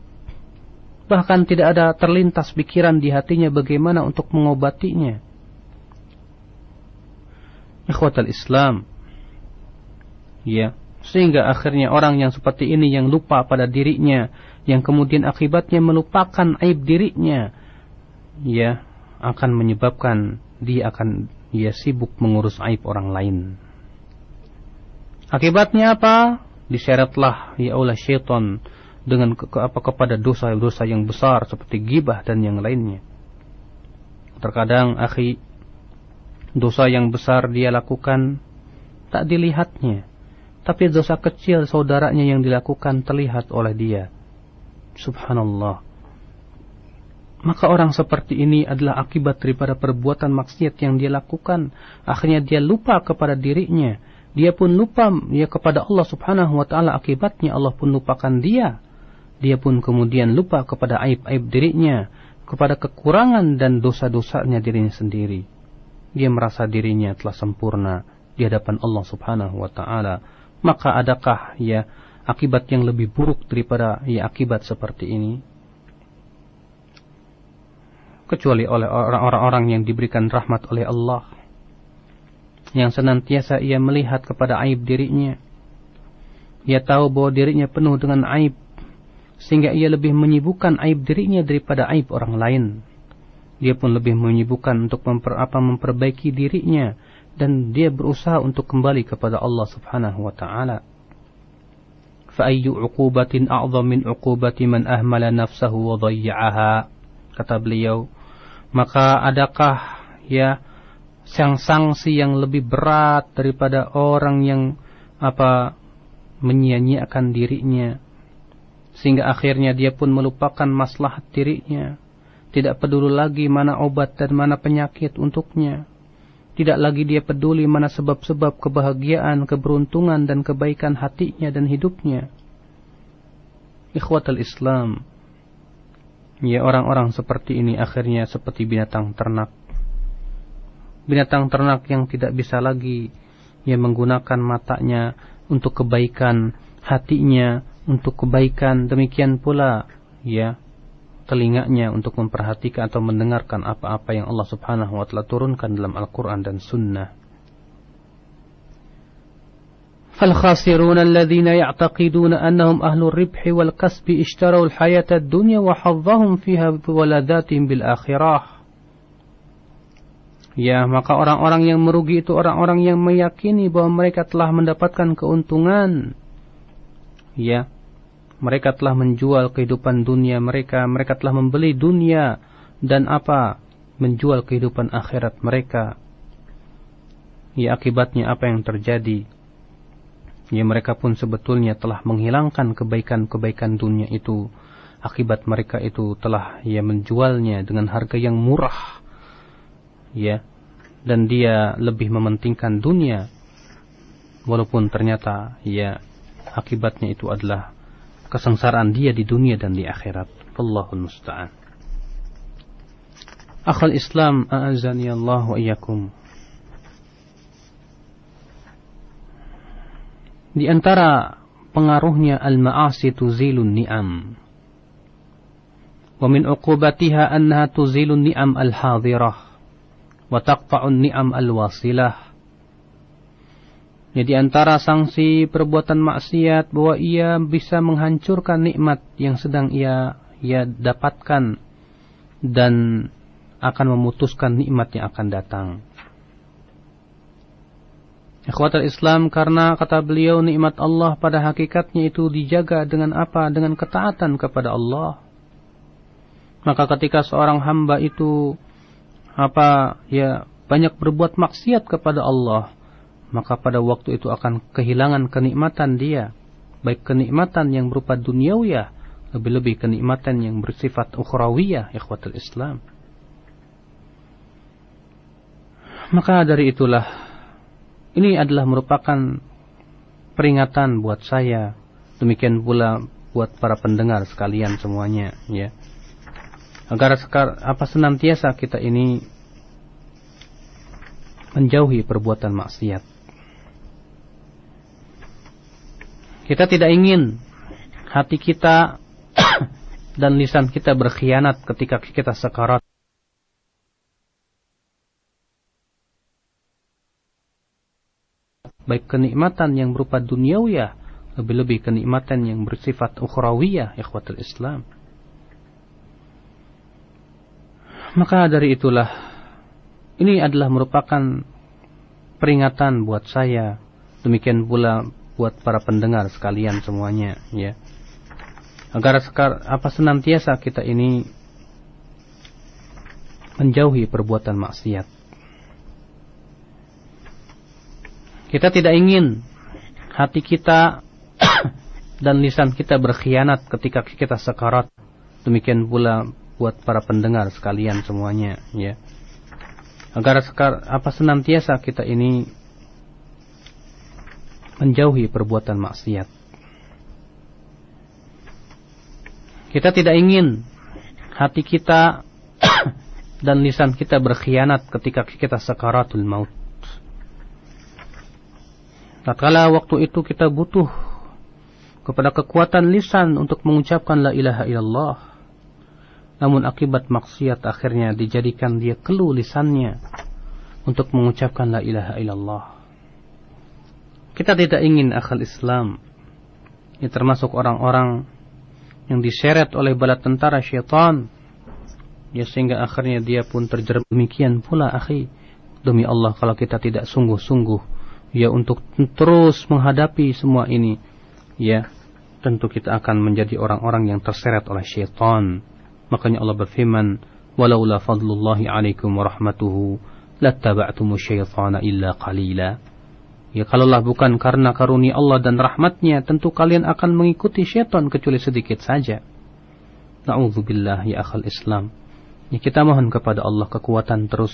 Bahkan tidak ada terlintas pikiran di hatinya bagaimana untuk mengobatinya. Ikhwatal Islam. Ya, sehingga akhirnya orang yang seperti ini yang lupa pada dirinya, yang kemudian akibatnya melupakan aib dirinya, ya, akan menyebabkan dia akan dia sibuk mengurus aib orang lain. Akibatnya apa? Diseretlah ya oleh syaitan dengan ke, ke, apa kepada dosa-dosa yang besar seperti gibah dan yang lainnya. Terkadang akhi dosa yang besar dia lakukan tak dilihatnya, tapi dosa kecil saudaranya yang dilakukan terlihat oleh dia. Subhanallah. Maka orang seperti ini adalah akibat daripada perbuatan maksiat yang dia lakukan. Akhirnya dia lupa kepada dirinya. Dia pun lupa ya kepada Allah subhanahu wa ta'ala akibatnya Allah pun lupakan dia dia pun kemudian lupa kepada aib-aib dirinya, kepada kekurangan dan dosa-dosanya dirinya sendiri. Dia merasa dirinya telah sempurna di hadapan Allah Subhanahu wa taala. Maka adakah ya akibat yang lebih buruk daripada ya akibat seperti ini? Kecuali oleh orang-orang yang diberikan rahmat oleh Allah yang senantiasa ia melihat kepada aib dirinya. Ia tahu bahwa dirinya penuh dengan aib sehingga ia lebih menyibukkan aib dirinya daripada aib orang lain. Dia pun lebih menyibukkan untuk memper, apa, memperbaiki dirinya dan dia berusaha untuk kembali kepada Allah Subhanahu wa taala. فأي عقوبة أعظم من عقوبة من أهمل نفسه وضيعها kata beliau maka adakah ya sang sanksi yang lebih berat daripada orang yang apa menyia-nyiakan dirinya sehingga akhirnya dia pun melupakan maslahat dirinya. Tidak peduli lagi mana obat dan mana penyakit untuknya. Tidak lagi dia peduli mana sebab-sebab kebahagiaan, keberuntungan dan kebaikan hatinya dan hidupnya. Ikhwatal Islam. Ya orang-orang seperti ini akhirnya seperti binatang ternak. Binatang ternak yang tidak bisa lagi ya menggunakan matanya untuk kebaikan hatinya untuk kebaikan demikian pula ya telinganya untuk memperhatikan atau mendengarkan apa-apa yang Allah Subhanahu wa taala turunkan dalam Al-Qur'an dan Sunnah. فالخاسرون الذين يعتقدون أنهم أهل الربح والكسب اشتروا الحياة الدنيا وحظهم فيها بولاداتهم بالآخرة Ya, maka orang-orang yang merugi itu orang-orang yang meyakini bahwa mereka telah mendapatkan keuntungan. Ya, mereka telah menjual kehidupan dunia mereka, mereka telah membeli dunia dan apa? Menjual kehidupan akhirat mereka. ya akibatnya apa yang terjadi? Ya mereka pun sebetulnya telah menghilangkan kebaikan-kebaikan dunia itu. Akibat mereka itu telah ya menjualnya dengan harga yang murah. Ya dan dia lebih mementingkan dunia. Walaupun ternyata ya akibatnya itu adalah kesengsaraan dia di dunia dan di akhirat Allahul musta'an Akhal Islam a'azani Allah wa iyyakum Di antara pengaruhnya al-ma'asi tuzilun ni'am. Wa min uqubatiha annaha tuzilun ni'am al-hadirah wa taqta'un ni'am al-wasilah. Jadi antara sanksi perbuatan maksiat bahwa ia bisa menghancurkan nikmat yang sedang ia ia dapatkan dan akan memutuskan nikmat yang akan datang. Ikhwatal Islam karena kata beliau nikmat Allah pada hakikatnya itu dijaga dengan apa? Dengan ketaatan kepada Allah. Maka ketika seorang hamba itu apa ya banyak berbuat maksiat kepada Allah, maka pada waktu itu akan kehilangan kenikmatan dia, baik kenikmatan yang berupa duniawiyah, lebih-lebih kenikmatan yang bersifat ukhrawiyah, ikhwatul Islam. Maka dari itulah ini adalah merupakan peringatan buat saya, demikian pula buat para pendengar sekalian semuanya, ya. Agar sekar, apa senantiasa kita ini menjauhi perbuatan maksiat. Kita tidak ingin hati kita (coughs) dan lisan kita berkhianat ketika kita sekarat. baik kenikmatan yang berupa duniawiyah lebih-lebih kenikmatan yang bersifat ukhrawiyah ikhwatul Islam maka dari itulah ini adalah merupakan peringatan buat saya demikian pula buat para pendengar sekalian semuanya ya agar sekar, apa senantiasa kita ini menjauhi perbuatan maksiat Kita tidak ingin hati kita (coughs) dan lisan kita berkhianat ketika kita sekarat. Demikian pula buat para pendengar sekalian semuanya, ya. Agar sekar, apa senantiasa kita ini menjauhi perbuatan maksiat. Kita tidak ingin hati kita (coughs) dan lisan kita berkhianat ketika kita sekaratul maut. Tatkala waktu itu kita butuh kepada kekuatan lisan untuk mengucapkan la ilaha illallah. Namun akibat maksiat akhirnya dijadikan dia keluh lisannya untuk mengucapkan la ilaha illallah. Kita tidak ingin akal Islam. Ini termasuk orang-orang yang diseret oleh bala tentara syaitan. Ya sehingga akhirnya dia pun terjerat demikian pula akhi. Demi Allah kalau kita tidak sungguh-sungguh ya untuk terus menghadapi semua ini ya tentu kita akan menjadi orang-orang yang terseret oleh syaitan makanya Allah berfirman walaula fadlullahi alaikum warahmatuhu lattaba'tumu syaitana illa qalila ya kalaulah bukan karena karunia Allah dan rahmatnya tentu kalian akan mengikuti syaitan kecuali sedikit saja. Na'udzubillah ya akhal Islam. Ya kita mohon kepada Allah kekuatan terus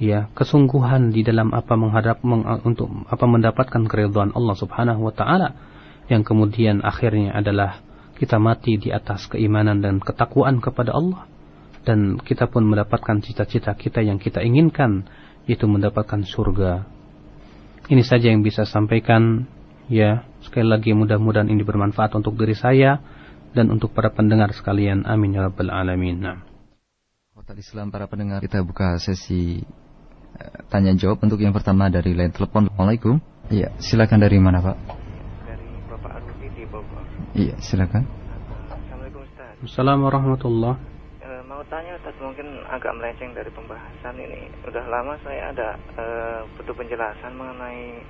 ya kesungguhan di dalam apa menghadap meng, untuk apa mendapatkan keridhaan Allah Subhanahu wa taala yang kemudian akhirnya adalah kita mati di atas keimanan dan ketakwaan kepada Allah. Dan kita pun mendapatkan cita-cita kita yang kita inginkan yaitu mendapatkan surga. Ini saja yang bisa sampaikan ya sekali lagi mudah-mudahan ini bermanfaat untuk diri saya dan untuk para pendengar sekalian. Amin ya rabbal alamin. Nah. Islam para pendengar kita buka sesi tanya jawab untuk yang pertama dari line telepon. Assalamualaikum. Iya, silakan dari mana Pak? Dari Bapak Arudi di Bogor. Iya, silakan. Assalamualaikum Ustaz. Assalamualaikum warahmatullahi e, Mau tanya Ustaz, mungkin agak melenceng dari pembahasan ini. Udah lama saya ada e, butuh penjelasan mengenai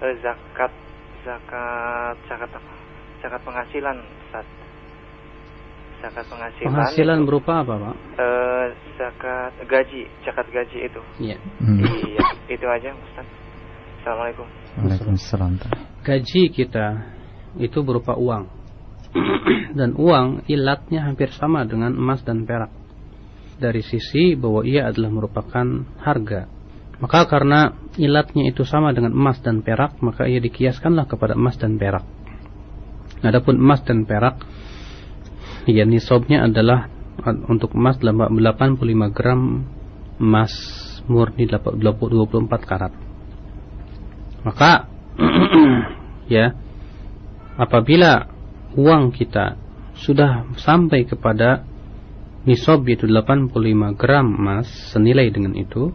e, zakat, zakat, zakat apa? Zakat penghasilan Ustaz. zakat penghasilan. Penghasilan itu, berupa apa, Pak? eh, zakat gaji, zakat gaji itu. Iya. Hmm. Iya, itu aja Ustaz. Assalamualaikum. Waalaikumsalam. Gaji kita itu berupa uang. (clears throat) dan uang ilatnya hampir sama dengan emas dan perak. Dari sisi bahwa ia adalah merupakan harga. Maka karena ilatnya itu sama dengan emas dan perak, maka ia dikiaskanlah kepada emas dan perak. Adapun emas dan perak, ya nisabnya adalah untuk emas 85 gram emas murni 24 karat. Maka (clears throat) ya apabila uang kita sudah sampai kepada nisab yaitu 85 gram emas senilai dengan itu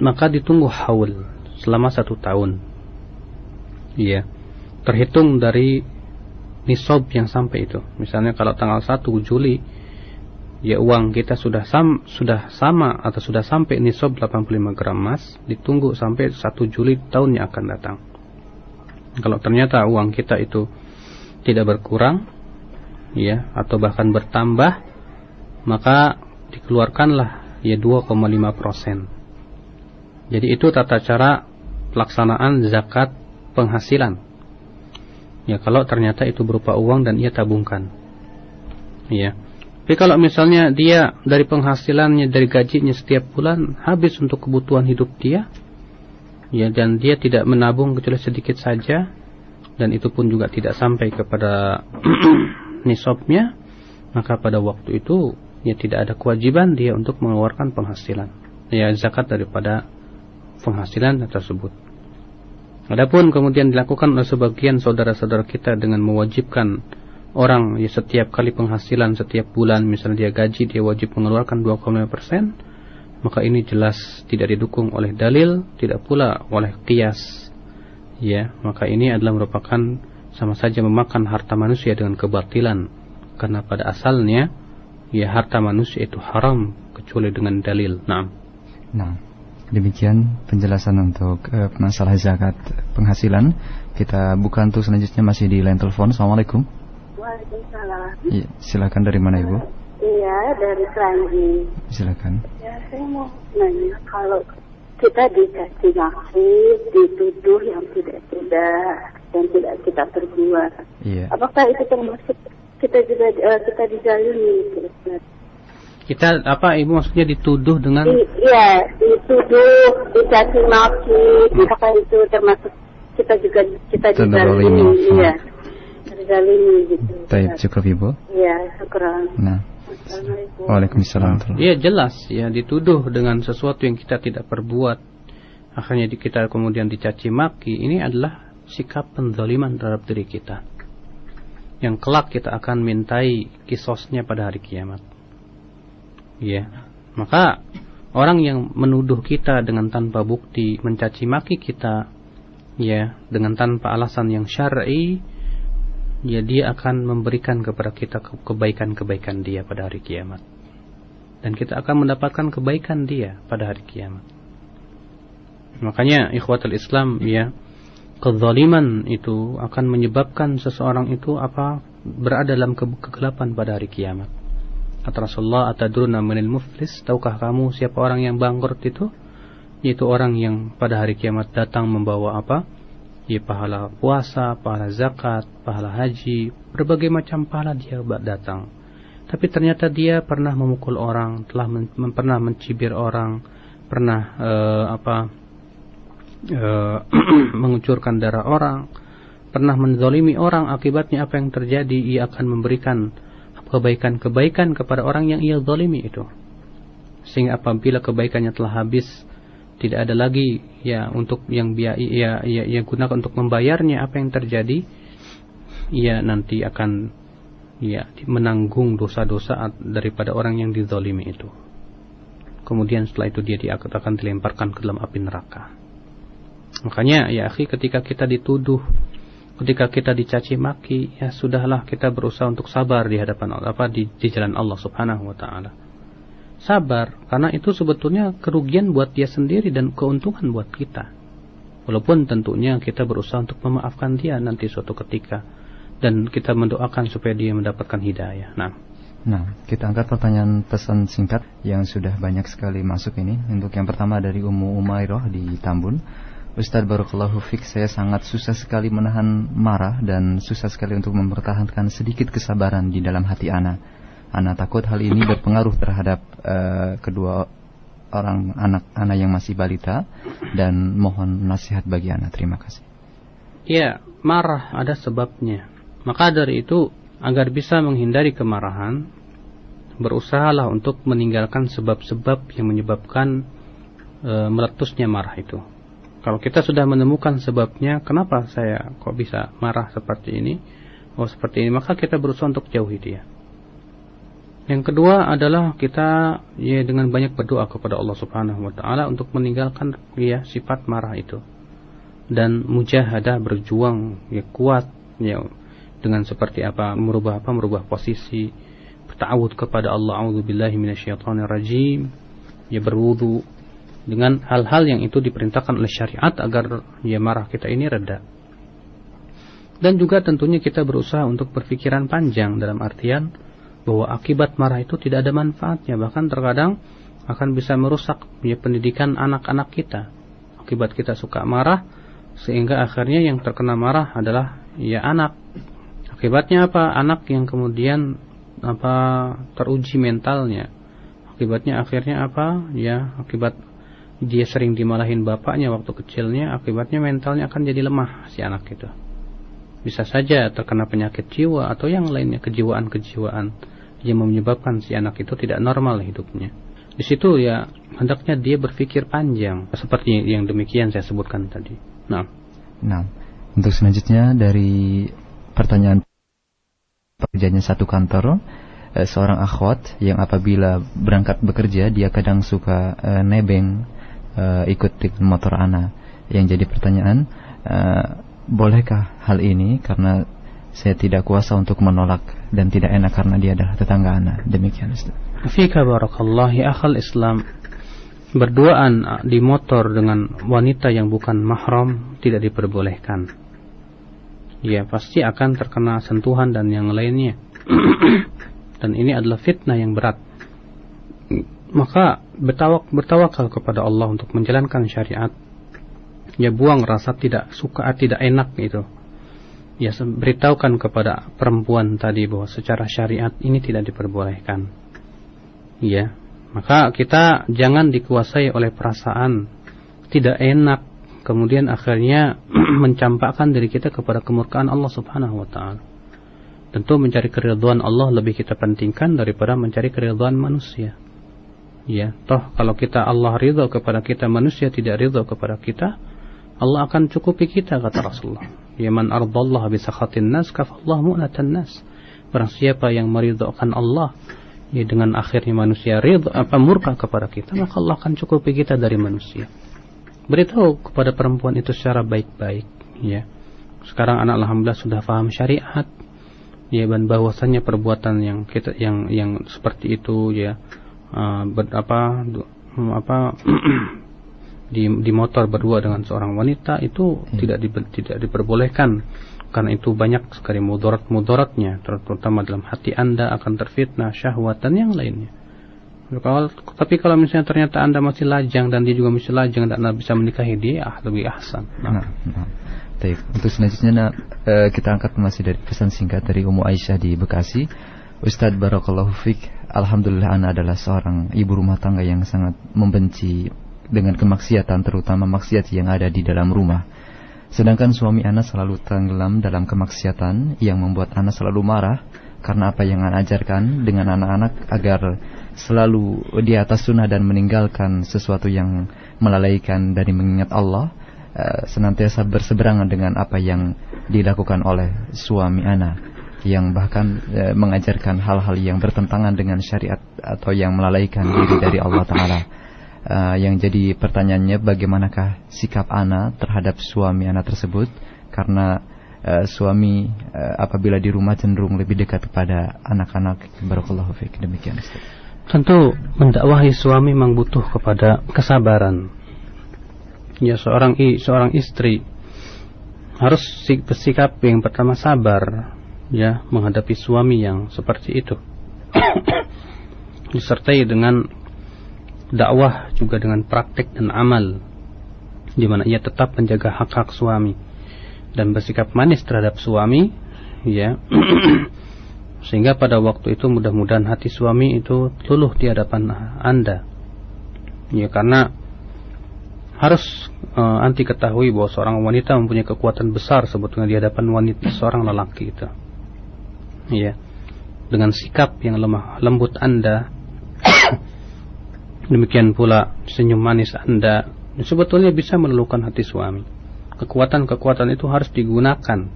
maka ditunggu haul selama satu tahun. Iya. Terhitung dari nisab yang sampai itu. Misalnya kalau tanggal 1 Juli ya uang kita sudah sam, sudah sama atau sudah sampai nisab 85 gram emas ditunggu sampai 1 Juli tahun yang akan datang. Kalau ternyata uang kita itu tidak berkurang ya atau bahkan bertambah maka dikeluarkanlah ya 2,5 persen jadi itu tata cara pelaksanaan zakat penghasilan. Ya kalau ternyata itu berupa uang dan ia tabungkan. Ya. Tapi kalau misalnya dia dari penghasilannya dari gajinya setiap bulan habis untuk kebutuhan hidup dia, ya dan dia tidak menabung kecuali sedikit saja dan itu pun juga tidak sampai kepada (clears throat) nisabnya, maka pada waktu itu ya tidak ada kewajiban dia untuk mengeluarkan penghasilan. Ya zakat daripada penghasilan tersebut. Adapun kemudian dilakukan oleh sebagian saudara-saudara kita dengan mewajibkan orang ya setiap kali penghasilan setiap bulan misalnya dia gaji dia wajib mengeluarkan 2,5% maka ini jelas tidak didukung oleh dalil tidak pula oleh kias ya maka ini adalah merupakan sama saja memakan harta manusia dengan kebatilan karena pada asalnya ya harta manusia itu haram kecuali dengan dalil nah Nah. Demikian penjelasan untuk uh, masalah zakat penghasilan. Kita buka untuk selanjutnya masih di line telepon. Assalamualaikum. Waalaikumsalam. Iya, silakan dari mana Ibu? Iya, dari Keranji. Silakan. Ya, saya mau nanya kalau kita dikasih maki, dituduh yang tidak-tidak yang tidak kita perbuat. Iya. Apakah itu termasuk kita juga eh, kita dizalimi? kita apa ibu maksudnya dituduh dengan Iya, dituduh, dicaci maki, apakah itu termasuk kita juga kita dizalimi? Iya, terzalimi gitu. Baik, cukup Ibu. Iya, syukuran. Nah. Waalaikumsalam. Iya jelas ya dituduh dengan sesuatu yang kita tidak perbuat akhirnya di- kita kemudian dicaci maki ini adalah sikap penzaliman terhadap diri kita yang kelak kita akan mintai kisosnya pada hari kiamat. Ya. Maka orang yang menuduh kita dengan tanpa bukti mencaci maki kita ya dengan tanpa alasan yang syar'i ya dia akan memberikan kepada kita ke- kebaikan-kebaikan dia pada hari kiamat. Dan kita akan mendapatkan kebaikan dia pada hari kiamat. Makanya ikhwatul Islam ya kezaliman itu akan menyebabkan seseorang itu apa berada dalam ke- kegelapan pada hari kiamat. Kata Rasulullah atadruna manil muflis tahukah kamu siapa orang yang bangkrut itu? Yaitu orang yang pada hari kiamat datang membawa apa? Ya pahala puasa, pahala zakat, pahala haji, berbagai macam pahala dia datang tapi ternyata dia pernah memukul orang, telah men, pernah mencibir orang, pernah eh, apa eh, (clears throat) mengucurkan darah orang, pernah menzalimi orang. Akibatnya apa yang terjadi? Ia akan memberikan kebaikan-kebaikan kepada orang yang ia zalimi itu. Sehingga apabila kebaikannya telah habis, tidak ada lagi ya untuk yang dia ia, ia, ia gunakan untuk membayarnya apa yang terjadi, ia nanti akan ya menanggung dosa-dosa daripada orang yang dizalimi itu. Kemudian setelah itu dia akan dilemparkan ke dalam api neraka. Makanya ya akhi ketika kita dituduh, ketika kita dicaci maki, ya sudahlah kita berusaha untuk sabar di hadapan Allah, apa di, di jalan Allah Subhanahu wa taala. Sabar karena itu sebetulnya kerugian buat dia sendiri dan keuntungan buat kita. Walaupun tentunya kita berusaha untuk memaafkan dia nanti suatu ketika dan kita mendoakan supaya dia mendapatkan hidayah. Nah, Nah, kita angkat pertanyaan pesan singkat yang sudah banyak sekali masuk ini. Untuk yang pertama dari Ummu Umairah di Tambun. Ustadz Barakallahu Fik, saya sangat susah sekali menahan marah dan susah sekali untuk mempertahankan sedikit kesabaran di dalam hati Ana. Ana takut hal ini berpengaruh terhadap uh, kedua orang anak Ana yang masih balita dan mohon nasihat bagi Ana. Terima kasih. Ya, marah ada sebabnya. Maka dari itu agar bisa menghindari kemarahan, berusahalah untuk meninggalkan sebab-sebab yang menyebabkan e, meletusnya marah itu. Kalau kita sudah menemukan sebabnya, kenapa saya kok bisa marah seperti ini? Oh seperti ini, maka kita berusaha untuk jauhi dia. Yang kedua adalah kita ya dengan banyak berdoa kepada Allah Subhanahu wa taala untuk meninggalkan ya sifat marah itu. Dan mujahadah berjuang ya kuat ya dengan seperti apa merubah apa merubah posisi bertawud kepada Allah auzubillahi minasyaitonirrajim ya berwudu dengan hal-hal yang itu diperintahkan oleh syariat agar ya marah kita ini reda dan juga tentunya kita berusaha untuk berpikiran panjang dalam artian bahwa akibat marah itu tidak ada manfaatnya bahkan terkadang akan bisa merusak ya pendidikan anak-anak kita akibat kita suka marah sehingga akhirnya yang terkena marah adalah ya anak Akibatnya apa? Anak yang kemudian apa teruji mentalnya. Akibatnya akhirnya apa? Ya, akibat dia sering dimalahin bapaknya waktu kecilnya, akibatnya mentalnya akan jadi lemah si anak itu. Bisa saja terkena penyakit jiwa atau yang lainnya kejiwaan-kejiwaan yang menyebabkan si anak itu tidak normal hidupnya. Di situ ya hendaknya dia berpikir panjang seperti yang demikian saya sebutkan tadi. Nah, nah untuk selanjutnya dari pertanyaan pekerjaannya satu kantor eh, seorang akhwat yang apabila berangkat bekerja dia kadang suka eh, nebeng eh, ikut motor ana yang jadi pertanyaan eh, bolehkah hal ini karena saya tidak kuasa untuk menolak dan tidak enak karena dia adalah tetangga ana demikian Ustaz. Islam berduaan di motor dengan wanita yang bukan mahram tidak diperbolehkan ya pasti akan terkena sentuhan dan yang lainnya. (clears throat) dan ini adalah fitnah yang berat. Maka bertawak, bertawakal kepada Allah untuk menjalankan syariat. Ya buang rasa tidak suka, tidak enak itu. Ya beritahukan kepada perempuan tadi bahwa secara syariat ini tidak diperbolehkan. Ya, maka kita jangan dikuasai oleh perasaan tidak enak kemudian akhirnya (clears throat) mencampakkan diri kita kepada kemurkaan Allah Subhanahu wa taala. Tentu mencari keridhaan Allah lebih kita pentingkan daripada mencari keridhaan manusia. Ya, toh kalau kita Allah ridho kepada kita, manusia tidak ridho kepada kita, Allah akan cukupi kita kata Rasulullah. Ya man ardallah bi sakhatin nas kafallahu mu'natan nas. Barang siapa yang meridhokan Allah ya dengan akhirnya manusia ridho apa murka kepada kita, maka Allah akan cukupi kita dari manusia beritahu kepada perempuan itu secara baik-baik ya sekarang anak alhamdulillah sudah paham syariat ya dan bahwasannya perbuatan yang kita yang yang seperti itu ya uh, ber, apa apa (clears throat) di di motor berdua dengan seorang wanita itu hmm. tidak di, tidak diperbolehkan karena itu banyak sekali mudarat-mudaratnya terutama dalam hati Anda akan terfitnah syahwat dan yang lainnya kalau, tapi kalau misalnya ternyata anda masih lajang dan dia juga masih lajang dan anda bisa menikahi dia, ah, lebih ahsan. Nah, nah, nah. Baik, untuk selanjutnya nah, uh, kita angkat masih dari pesan singkat dari Ummu Aisyah di Bekasi. Ustadz Barakallahu Fik, Alhamdulillah Ana adalah seorang ibu rumah tangga yang sangat membenci dengan kemaksiatan terutama maksiat yang ada di dalam rumah. Sedangkan suami Ana selalu tenggelam dalam kemaksiatan yang membuat Ana selalu marah karena apa yang Ana ajarkan dengan anak-anak agar selalu di atas sunnah dan meninggalkan sesuatu yang melalaikan dari mengingat Allah uh, senantiasa berseberangan dengan apa yang dilakukan oleh suami anak yang bahkan uh, mengajarkan hal-hal yang bertentangan dengan syariat atau yang melalaikan diri dari Allah Taala. Uh, yang jadi pertanyaannya bagaimanakah sikap ana terhadap suami ana tersebut karena uh, suami uh, apabila di rumah cenderung lebih dekat kepada anak-anak barakallahu fiik demikian. Tentu mendakwahi suami memang butuh kepada kesabaran. Ya seorang i, seorang istri harus bersikap yang pertama sabar ya menghadapi suami yang seperti itu. Disertai dengan dakwah juga dengan praktik dan amal di mana ia tetap menjaga hak-hak suami dan bersikap manis terhadap suami ya. (clears throat) Sehingga pada waktu itu mudah-mudahan hati suami itu luluh di hadapan Anda. Ya karena harus uh, anti ketahui bahwa seorang wanita mempunyai kekuatan besar sebetulnya di hadapan wanita seorang lelaki itu ya dengan sikap yang lemah lembut Anda (coughs) demikian pula senyum manis Anda sebetulnya bisa meluluhkan hati suami. Kekuatan-kekuatan itu harus digunakan.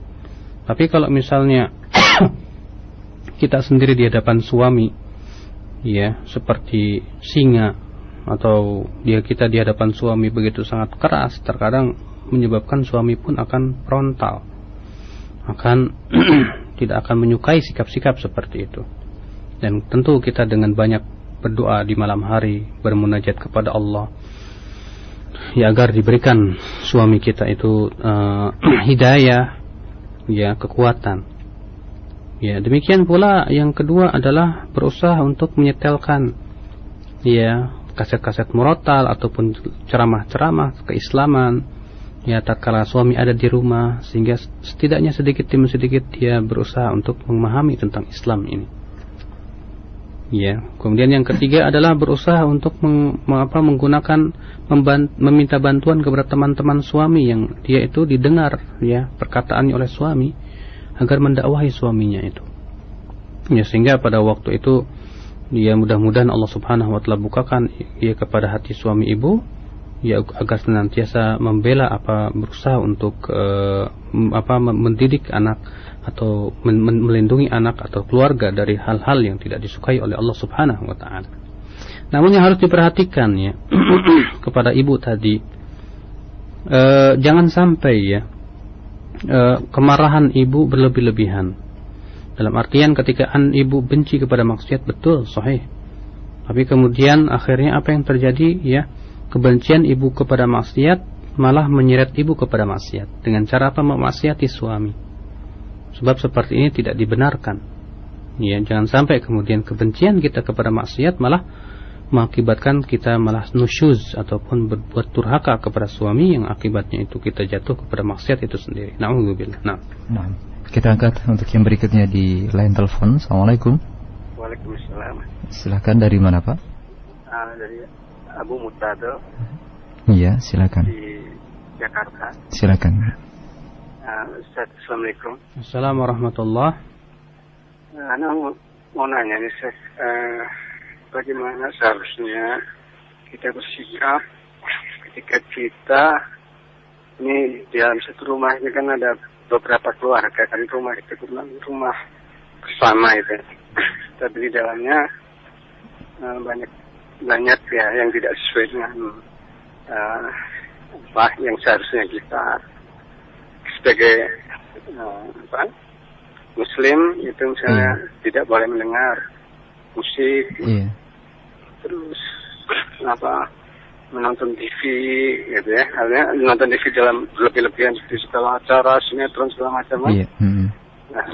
Tapi kalau misalnya (coughs) kita sendiri di hadapan suami, ya seperti singa atau dia kita di hadapan suami begitu sangat keras, terkadang menyebabkan suami pun akan frontal, akan (coughs) tidak akan menyukai sikap-sikap seperti itu. Dan tentu kita dengan banyak berdoa di malam hari bermunajat kepada Allah ya agar diberikan suami kita itu uh, (clears throat) hidayah ya kekuatan ya demikian pula yang kedua adalah berusaha untuk menyetelkan ya kaset-kaset murotal ataupun ceramah-ceramah keislaman ya tak kala suami ada di rumah sehingga setidaknya sedikit demi sedikit dia berusaha untuk memahami tentang Islam ini Ya, kemudian yang ketiga (coughs) adalah berusaha untuk meng, apa, menggunakan memban, meminta bantuan kepada teman-teman suami yang dia itu didengar ya perkataannya oleh suami agar mendakwahi suaminya itu. Ya sehingga pada waktu itu dia mudah-mudahan Allah Subhanahu wa taala bukakan ia kepada hati suami ibu ya agar senantiasa membela apa berusaha untuk uh, apa mendidik anak atau melindungi anak atau keluarga dari hal-hal yang tidak disukai oleh Allah Subhanahu wa taala. Namun yang harus diperhatikan ya (clears throat) kepada ibu tadi e, jangan sampai ya e, kemarahan ibu berlebih-lebihan. Dalam artian ketika an ibu benci kepada maksiat betul sahih. Tapi kemudian akhirnya apa yang terjadi ya kebencian ibu kepada maksiat malah menyeret ibu kepada maksiat dengan cara apa memaksiati suami Sebab seperti ini tidak dibenarkan. Ya, jangan sampai kemudian kebencian kita kepada maksiat malah mengakibatkan kita malah nusyuz ataupun berbuat durhaka kepada suami yang akibatnya itu kita jatuh kepada maksiat itu sendiri. Nauzubillah. Nah. nah. Kita angkat untuk yang berikutnya di line telepon. Assalamualaikum. Waalaikumsalam. Silakan dari mana Pak? Uh, dari Abu Mutado. Iya, silakan. Di Jakarta. Silakan. Uh, Ustaz, Assalamualaikum. Assalamualaikum warahmatullahi uh, Anda mau nanya nih, Ustaz, uh, bagaimana seharusnya kita bersikap ketika kita ini di dalam satu rumah ini kan ada beberapa keluarga kan rumah itu rumah bersama itu tapi di dalamnya banyak banyak ya yang tidak sesuai dengan uh, apa yang seharusnya kita sebagai uh, apa, Muslim itu misalnya hmm. tidak boleh mendengar musik, yeah. terus apa menonton TV gitu ya, artinya menonton TV dalam lebih-lebihan seperti segala acara, sinetron segala macam. Yeah. Hmm. Nah,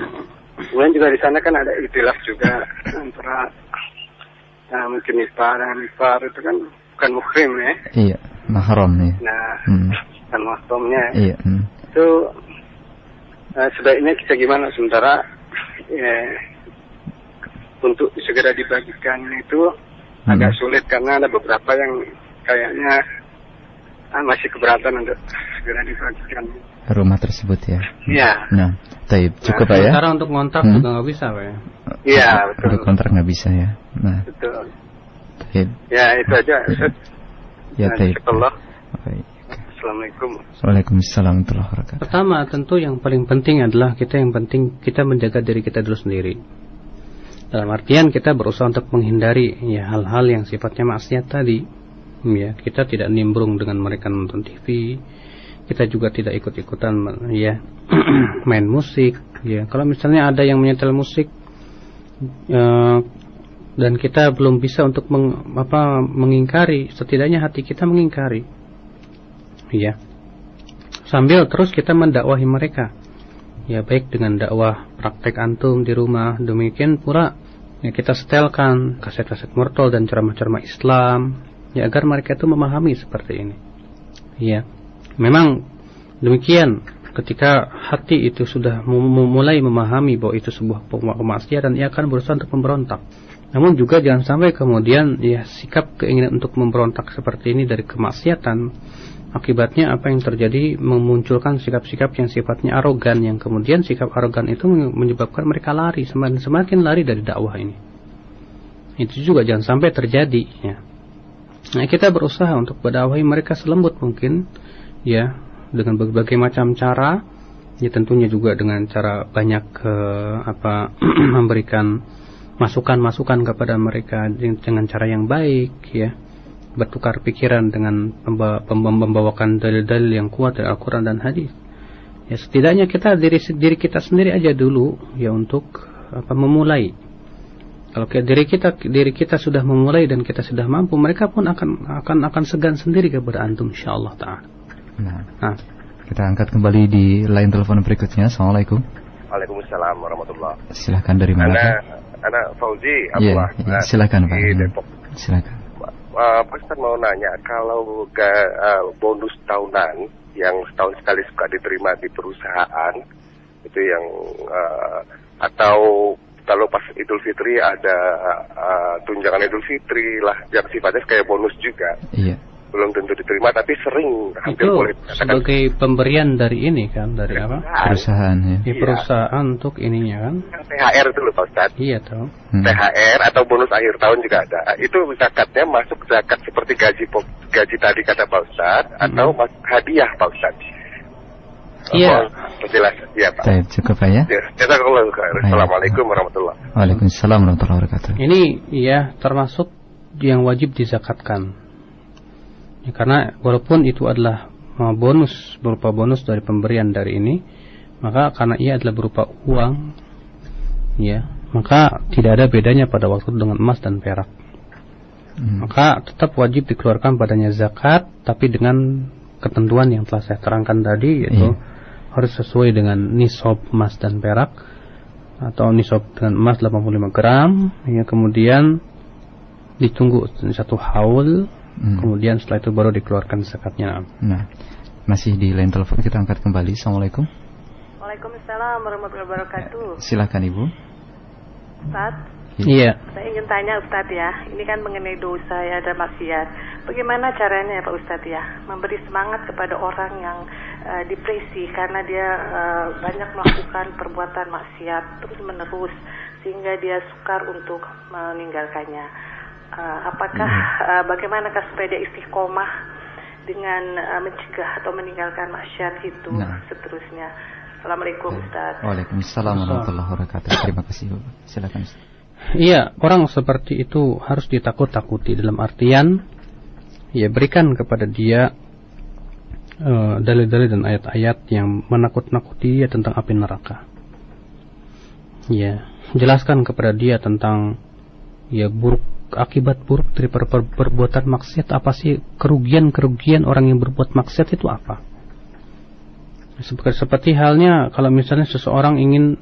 kemudian juga di sana kan ada istilah juga antara nah, mungkin dan ipar itu kan bukan muhrim ya. Iya, mahram ya. Nah, hmm. kan mahramnya. Iya. Hmm itu uh, sebaiknya kita gimana sementara ya, untuk segera dibagikan itu hmm. agak sulit karena ada beberapa yang kayaknya uh, masih keberatan untuk segera dibagikan rumah tersebut ya. Iya. Nah, taib cukup nah, ya. Sekarang untuk ngontrak hmm? juga nggak bisa, Pak ya. Iya, betul. Untuk kontrak nggak bisa ya. Nah. Betul. Taib. Ya, itu aja. Ya, taib. Allah. Assalamualaikum. Waalaikumsalam warahmatullahi wabarakatuh. Pertama, tentu yang paling penting adalah kita yang penting kita menjaga diri kita dulu sendiri. Dalam artian kita berusaha untuk menghindari ya hal-hal yang sifatnya maksiat tadi. Ya, kita tidak nimbrung dengan mereka nonton TV. Kita juga tidak ikut-ikutan ya. (clears throat) Main musik. Ya, kalau misalnya ada yang menyetel musik ya, dan kita belum bisa untuk meng, apa, mengingkari, setidaknya hati kita mengingkari ya. Sambil terus kita mendakwahi mereka ya. Baik dengan dakwah praktek antum di rumah demikian pula ya kita setelkan kaset-kaset mortal dan ceramah-ceramah Islam ya agar mereka itu memahami seperti ini ya memang demikian ketika hati itu sudah mulai memahami bahwa itu sebuah kemaksiatan ia akan berusaha untuk memberontak. Namun juga jangan sampai kemudian ya sikap keinginan untuk memberontak seperti ini dari kemaksiatan akibatnya apa yang terjadi memunculkan sikap-sikap yang sifatnya arogan yang kemudian sikap arogan itu menyebabkan mereka lari semakin semakin lari dari dakwah ini. Itu juga jangan sampai terjadi ya. Nah kita berusaha untuk berdakwahi mereka selembut mungkin ya dengan berbagai macam cara. Ya tentunya juga dengan cara banyak uh, apa (clears throat) memberikan masukan-masukan kepada mereka dengan cara yang baik ya. Bertukar pikiran dengan membawakan dalil-dalil yang kuat dari Al-Quran dan hadis. Ya setidaknya kita diri diri kita sendiri aja dulu ya untuk apa memulai. Kalau diri kita diri kita sudah memulai dan kita sudah mampu mereka pun akan akan akan segan sendiri kepada antum insyaallah taala nah, nah kita angkat kembali di line telepon berikutnya assalamualaikum Waalaikumsalam warahmatullah. Silahkan dari mana? Anda anak Fauzi Iya, yeah, yeah, silakan Pak. Di Depok. Silakan. Uh, Pak Ustaz mau nanya, kalau ga, uh, bonus tahunan yang setahun sekali suka diterima di perusahaan, itu yang uh, atau kalau pas Idul Fitri ada uh, tunjangan Idul Fitri lah, yang sifatnya kayak bonus juga. Iya belum tentu diterima tapi sering hampir itu boleh sebagai pemberian dari ini kan dari apa perusahaan ya di perusahaan iya. untuk ininya kan THR itu loh Pak Ustaz iya tahu hmm. THR atau bonus akhir tahun juga ada itu zakatnya masuk zakat seperti gaji gaji tadi kata Pak Ustaz hmm. atau hadiah Pak Ustaz Iya. Jelas, iya Pak. Baik, cukup ya. Ya, Assalamualaikum warahmatullahi wabarakatuh. Waalaikumsalam warahmatullahi wabarakatuh. Ini ya termasuk yang wajib dizakatkan ya, karena walaupun itu adalah uh, bonus berupa bonus dari pemberian dari ini maka karena ia adalah berupa uang ya maka tidak ada bedanya pada waktu dengan emas dan perak hmm. maka tetap wajib dikeluarkan padanya zakat tapi dengan ketentuan yang telah saya terangkan tadi yaitu yeah. harus sesuai dengan nisab emas dan perak atau nisab dengan emas 85 gram ya kemudian ditunggu satu haul Hmm. Kemudian setelah itu baru dikeluarkan zakatnya. Nah, masih di lain telepon kita angkat kembali. Assalamualaikum. Waalaikumsalam warahmatullahi wabarakatuh. Silakan Ibu. Ustaz. Iya. Saya ingin tanya Ustaz ya, ini kan mengenai dosa ya dan maksiat. Bagaimana caranya ya Pak Ustaz ya, memberi semangat kepada orang yang uh, depresi karena dia uh, banyak melakukan perbuatan maksiat terus menerus sehingga dia sukar untuk meninggalkannya uh, apakah uh, bagaimanakah supaya dia istiqomah dengan uh, mencegah atau meninggalkan maksiat itu nah. seterusnya. Assalamualaikum Ustaz. Waalaikumsalam warahmatullahi wabarakatuh. Terima kasih Bapak. Silakan Ustaz. Iya, orang seperti itu harus ditakut-takuti dalam artian ya berikan kepada dia dalil-dalil uh, dan ayat-ayat yang menakut-nakuti dia tentang api neraka. Ya, jelaskan kepada dia tentang ya buruk akibat buruk dari per per perbuatan maksiat apa sih kerugian-kerugian orang yang berbuat maksiat itu apa seperti, halnya kalau misalnya seseorang ingin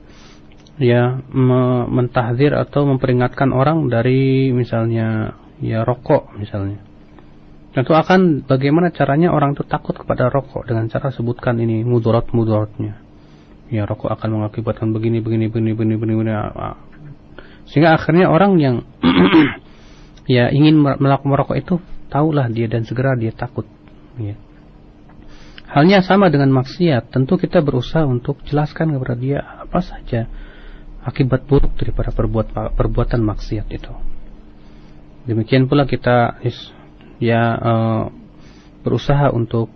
ya me mentahdir atau memperingatkan orang dari misalnya ya rokok misalnya tentu akan bagaimana caranya orang itu takut kepada rokok dengan cara sebutkan ini mudarat mudaratnya ya rokok akan mengakibatkan begini begini begini begini begini, begini sehingga akhirnya orang yang ya ingin melakukan merokok itu tahulah dia dan segera dia takut. Ya. halnya sama dengan maksiat. Tentu kita berusaha untuk jelaskan kepada dia apa saja akibat buruk daripada perbuat perbuatan maksiat itu. Demikian pula kita ya uh, berusaha untuk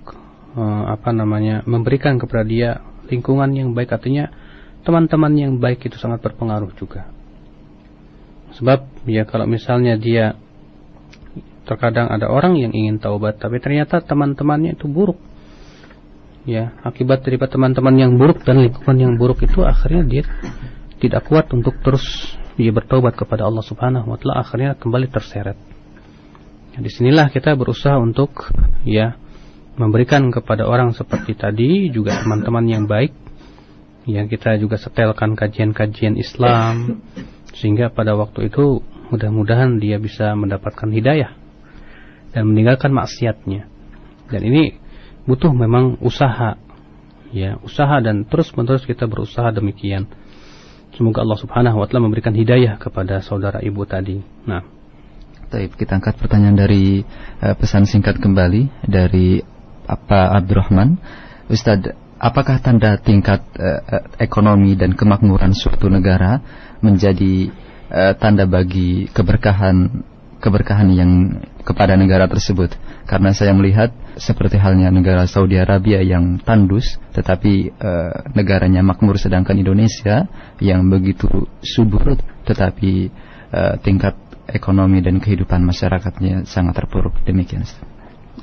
uh, apa namanya memberikan kepada dia lingkungan yang baik. Artinya teman-teman yang baik itu sangat berpengaruh juga. Sebab ya kalau misalnya dia terkadang ada orang yang ingin taubat tapi ternyata teman-temannya itu buruk. Ya, akibat daripada teman-teman yang buruk dan lingkungan yang buruk itu akhirnya dia tidak kuat untuk terus dia bertobat kepada Allah Subhanahu wa taala akhirnya kembali terseret. Ya, di sinilah kita berusaha untuk ya memberikan kepada orang seperti tadi juga teman-teman yang baik yang kita juga setelkan kajian-kajian Islam sehingga pada waktu itu mudah-mudahan dia bisa mendapatkan hidayah dan meninggalkan maksiatnya. Dan ini butuh memang usaha ya usaha dan terus menerus kita berusaha demikian. Semoga Allah Subhanahu wa taala memberikan hidayah kepada saudara ibu tadi. Nah. Taib, kita angkat pertanyaan dari uh, pesan singkat kembali dari apa Abdurrahman. Ustadz apakah tanda tingkat uh, ekonomi dan kemakmuran suatu negara menjadi uh, tanda bagi keberkahan keberkahan yang kepada negara tersebut. Karena saya melihat seperti halnya negara Saudi Arabia yang tandus tetapi uh, negaranya makmur sedangkan Indonesia yang begitu subur tetapi uh, tingkat ekonomi dan kehidupan masyarakatnya sangat terpuruk. Demikian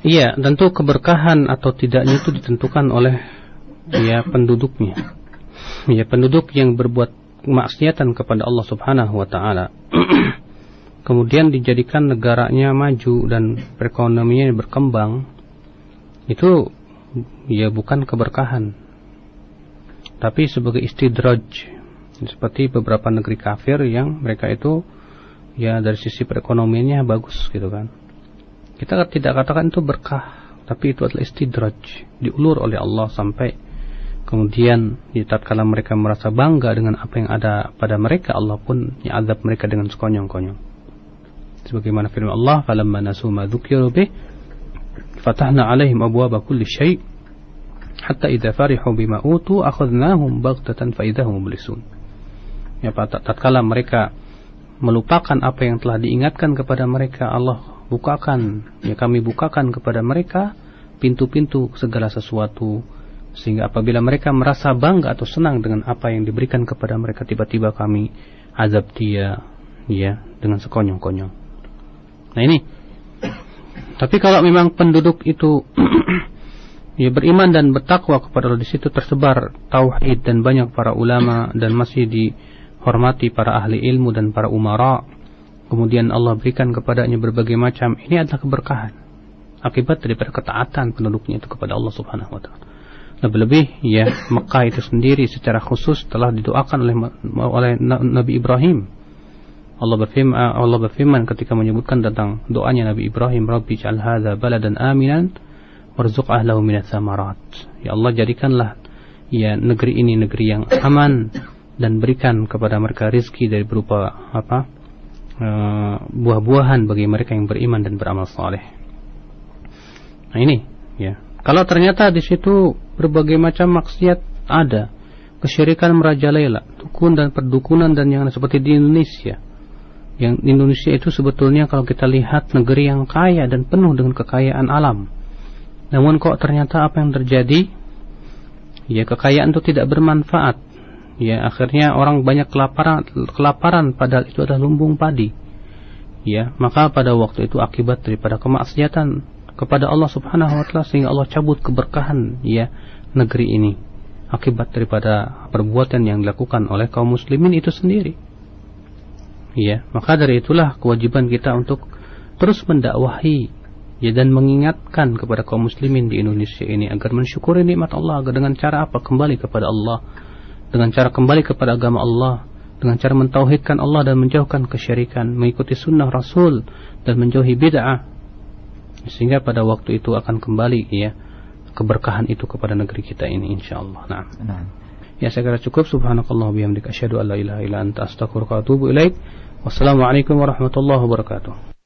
Iya, tentu keberkahan atau tidaknya itu ditentukan oleh ya penduduknya. Ya penduduk yang berbuat kemaksiatan kepada Allah Subhanahu wa taala. (clears throat) Kemudian dijadikan negaranya maju dan perekonomiannya berkembang. Itu ya bukan keberkahan. Tapi sebagai istidraj seperti beberapa negeri kafir yang mereka itu ya dari sisi perekonomiannya bagus gitu kan. Kita tidak katakan itu berkah, tapi itu adalah istidraj, diulur oleh Allah sampai kemudian di tatkala mereka merasa bangga dengan apa yang ada pada mereka Allah pun azab mereka dengan sekonyong-konyong. Sebagaimana firman Allah falamma nasu ma dzukiru bih fatahna alaihim abwaaba kulli syai' hatta idza farihu bima utu akhadnahum baghtatan fa mublisun ya tatkala mereka melupakan apa yang telah diingatkan kepada mereka Allah bukakan ya kami bukakan kepada mereka pintu-pintu segala sesuatu sehingga apabila mereka merasa bangga atau senang dengan apa yang diberikan kepada mereka tiba-tiba kami azab dia ya dengan sekonyong-konyong. Nah ini. Tapi kalau memang penduduk itu (clears throat) ya beriman dan bertakwa kepada Allah di situ tersebar tauhid dan banyak para ulama dan masih dihormati para ahli ilmu dan para umara. Kemudian Allah berikan kepadanya berbagai macam ini adalah keberkahan akibat daripada ketaatan penduduknya itu kepada Allah Subhanahu wa taala. Lebih-lebih ya Mekah itu sendiri secara khusus telah didoakan oleh oleh Nabi Ibrahim. Allah berfirman, Allah berfirman ketika menyebutkan tentang doanya Nabi Ibrahim, Rabbi ja'al hadza baladan aminan warzuq ahlahu minats samarat. Ya Allah jadikanlah ya negeri ini negeri yang aman dan berikan kepada mereka rizki dari berupa apa uh, buah-buahan bagi mereka yang beriman dan beramal saleh. Nah ini ya kalau ternyata di situ berbagai macam maksiat ada, kesyirikan merajalela, dukun dan perdukunan dan yang seperti di Indonesia. Yang Indonesia itu sebetulnya kalau kita lihat negeri yang kaya dan penuh dengan kekayaan alam. Namun kok ternyata apa yang terjadi? Ya kekayaan itu tidak bermanfaat. Ya akhirnya orang banyak kelaparan, kelaparan padahal itu adalah lumbung padi. Ya, maka pada waktu itu akibat daripada kemaksiatan kepada Allah Subhanahu wa taala sehingga Allah cabut keberkahan ya negeri ini akibat daripada perbuatan yang dilakukan oleh kaum muslimin itu sendiri. Ya, maka dari itulah kewajiban kita untuk terus mendakwahi ya dan mengingatkan kepada kaum muslimin di Indonesia ini agar mensyukuri nikmat Allah agar dengan cara apa? Kembali kepada Allah. Dengan cara kembali kepada agama Allah dengan cara mentauhidkan Allah dan menjauhkan kesyirikan mengikuti sunnah Rasul dan menjauhi bid'ah sehingga pada waktu itu akan kembali ya keberkahan itu kepada negeri kita ini insyaallah. Nah. nah. Ya saya kira cukup subhanakallah bihamdika asyhadu an la ilaha illa anta astaghfiruka wa atubu ilaik. Wassalamualaikum warahmatullahi wabarakatuh.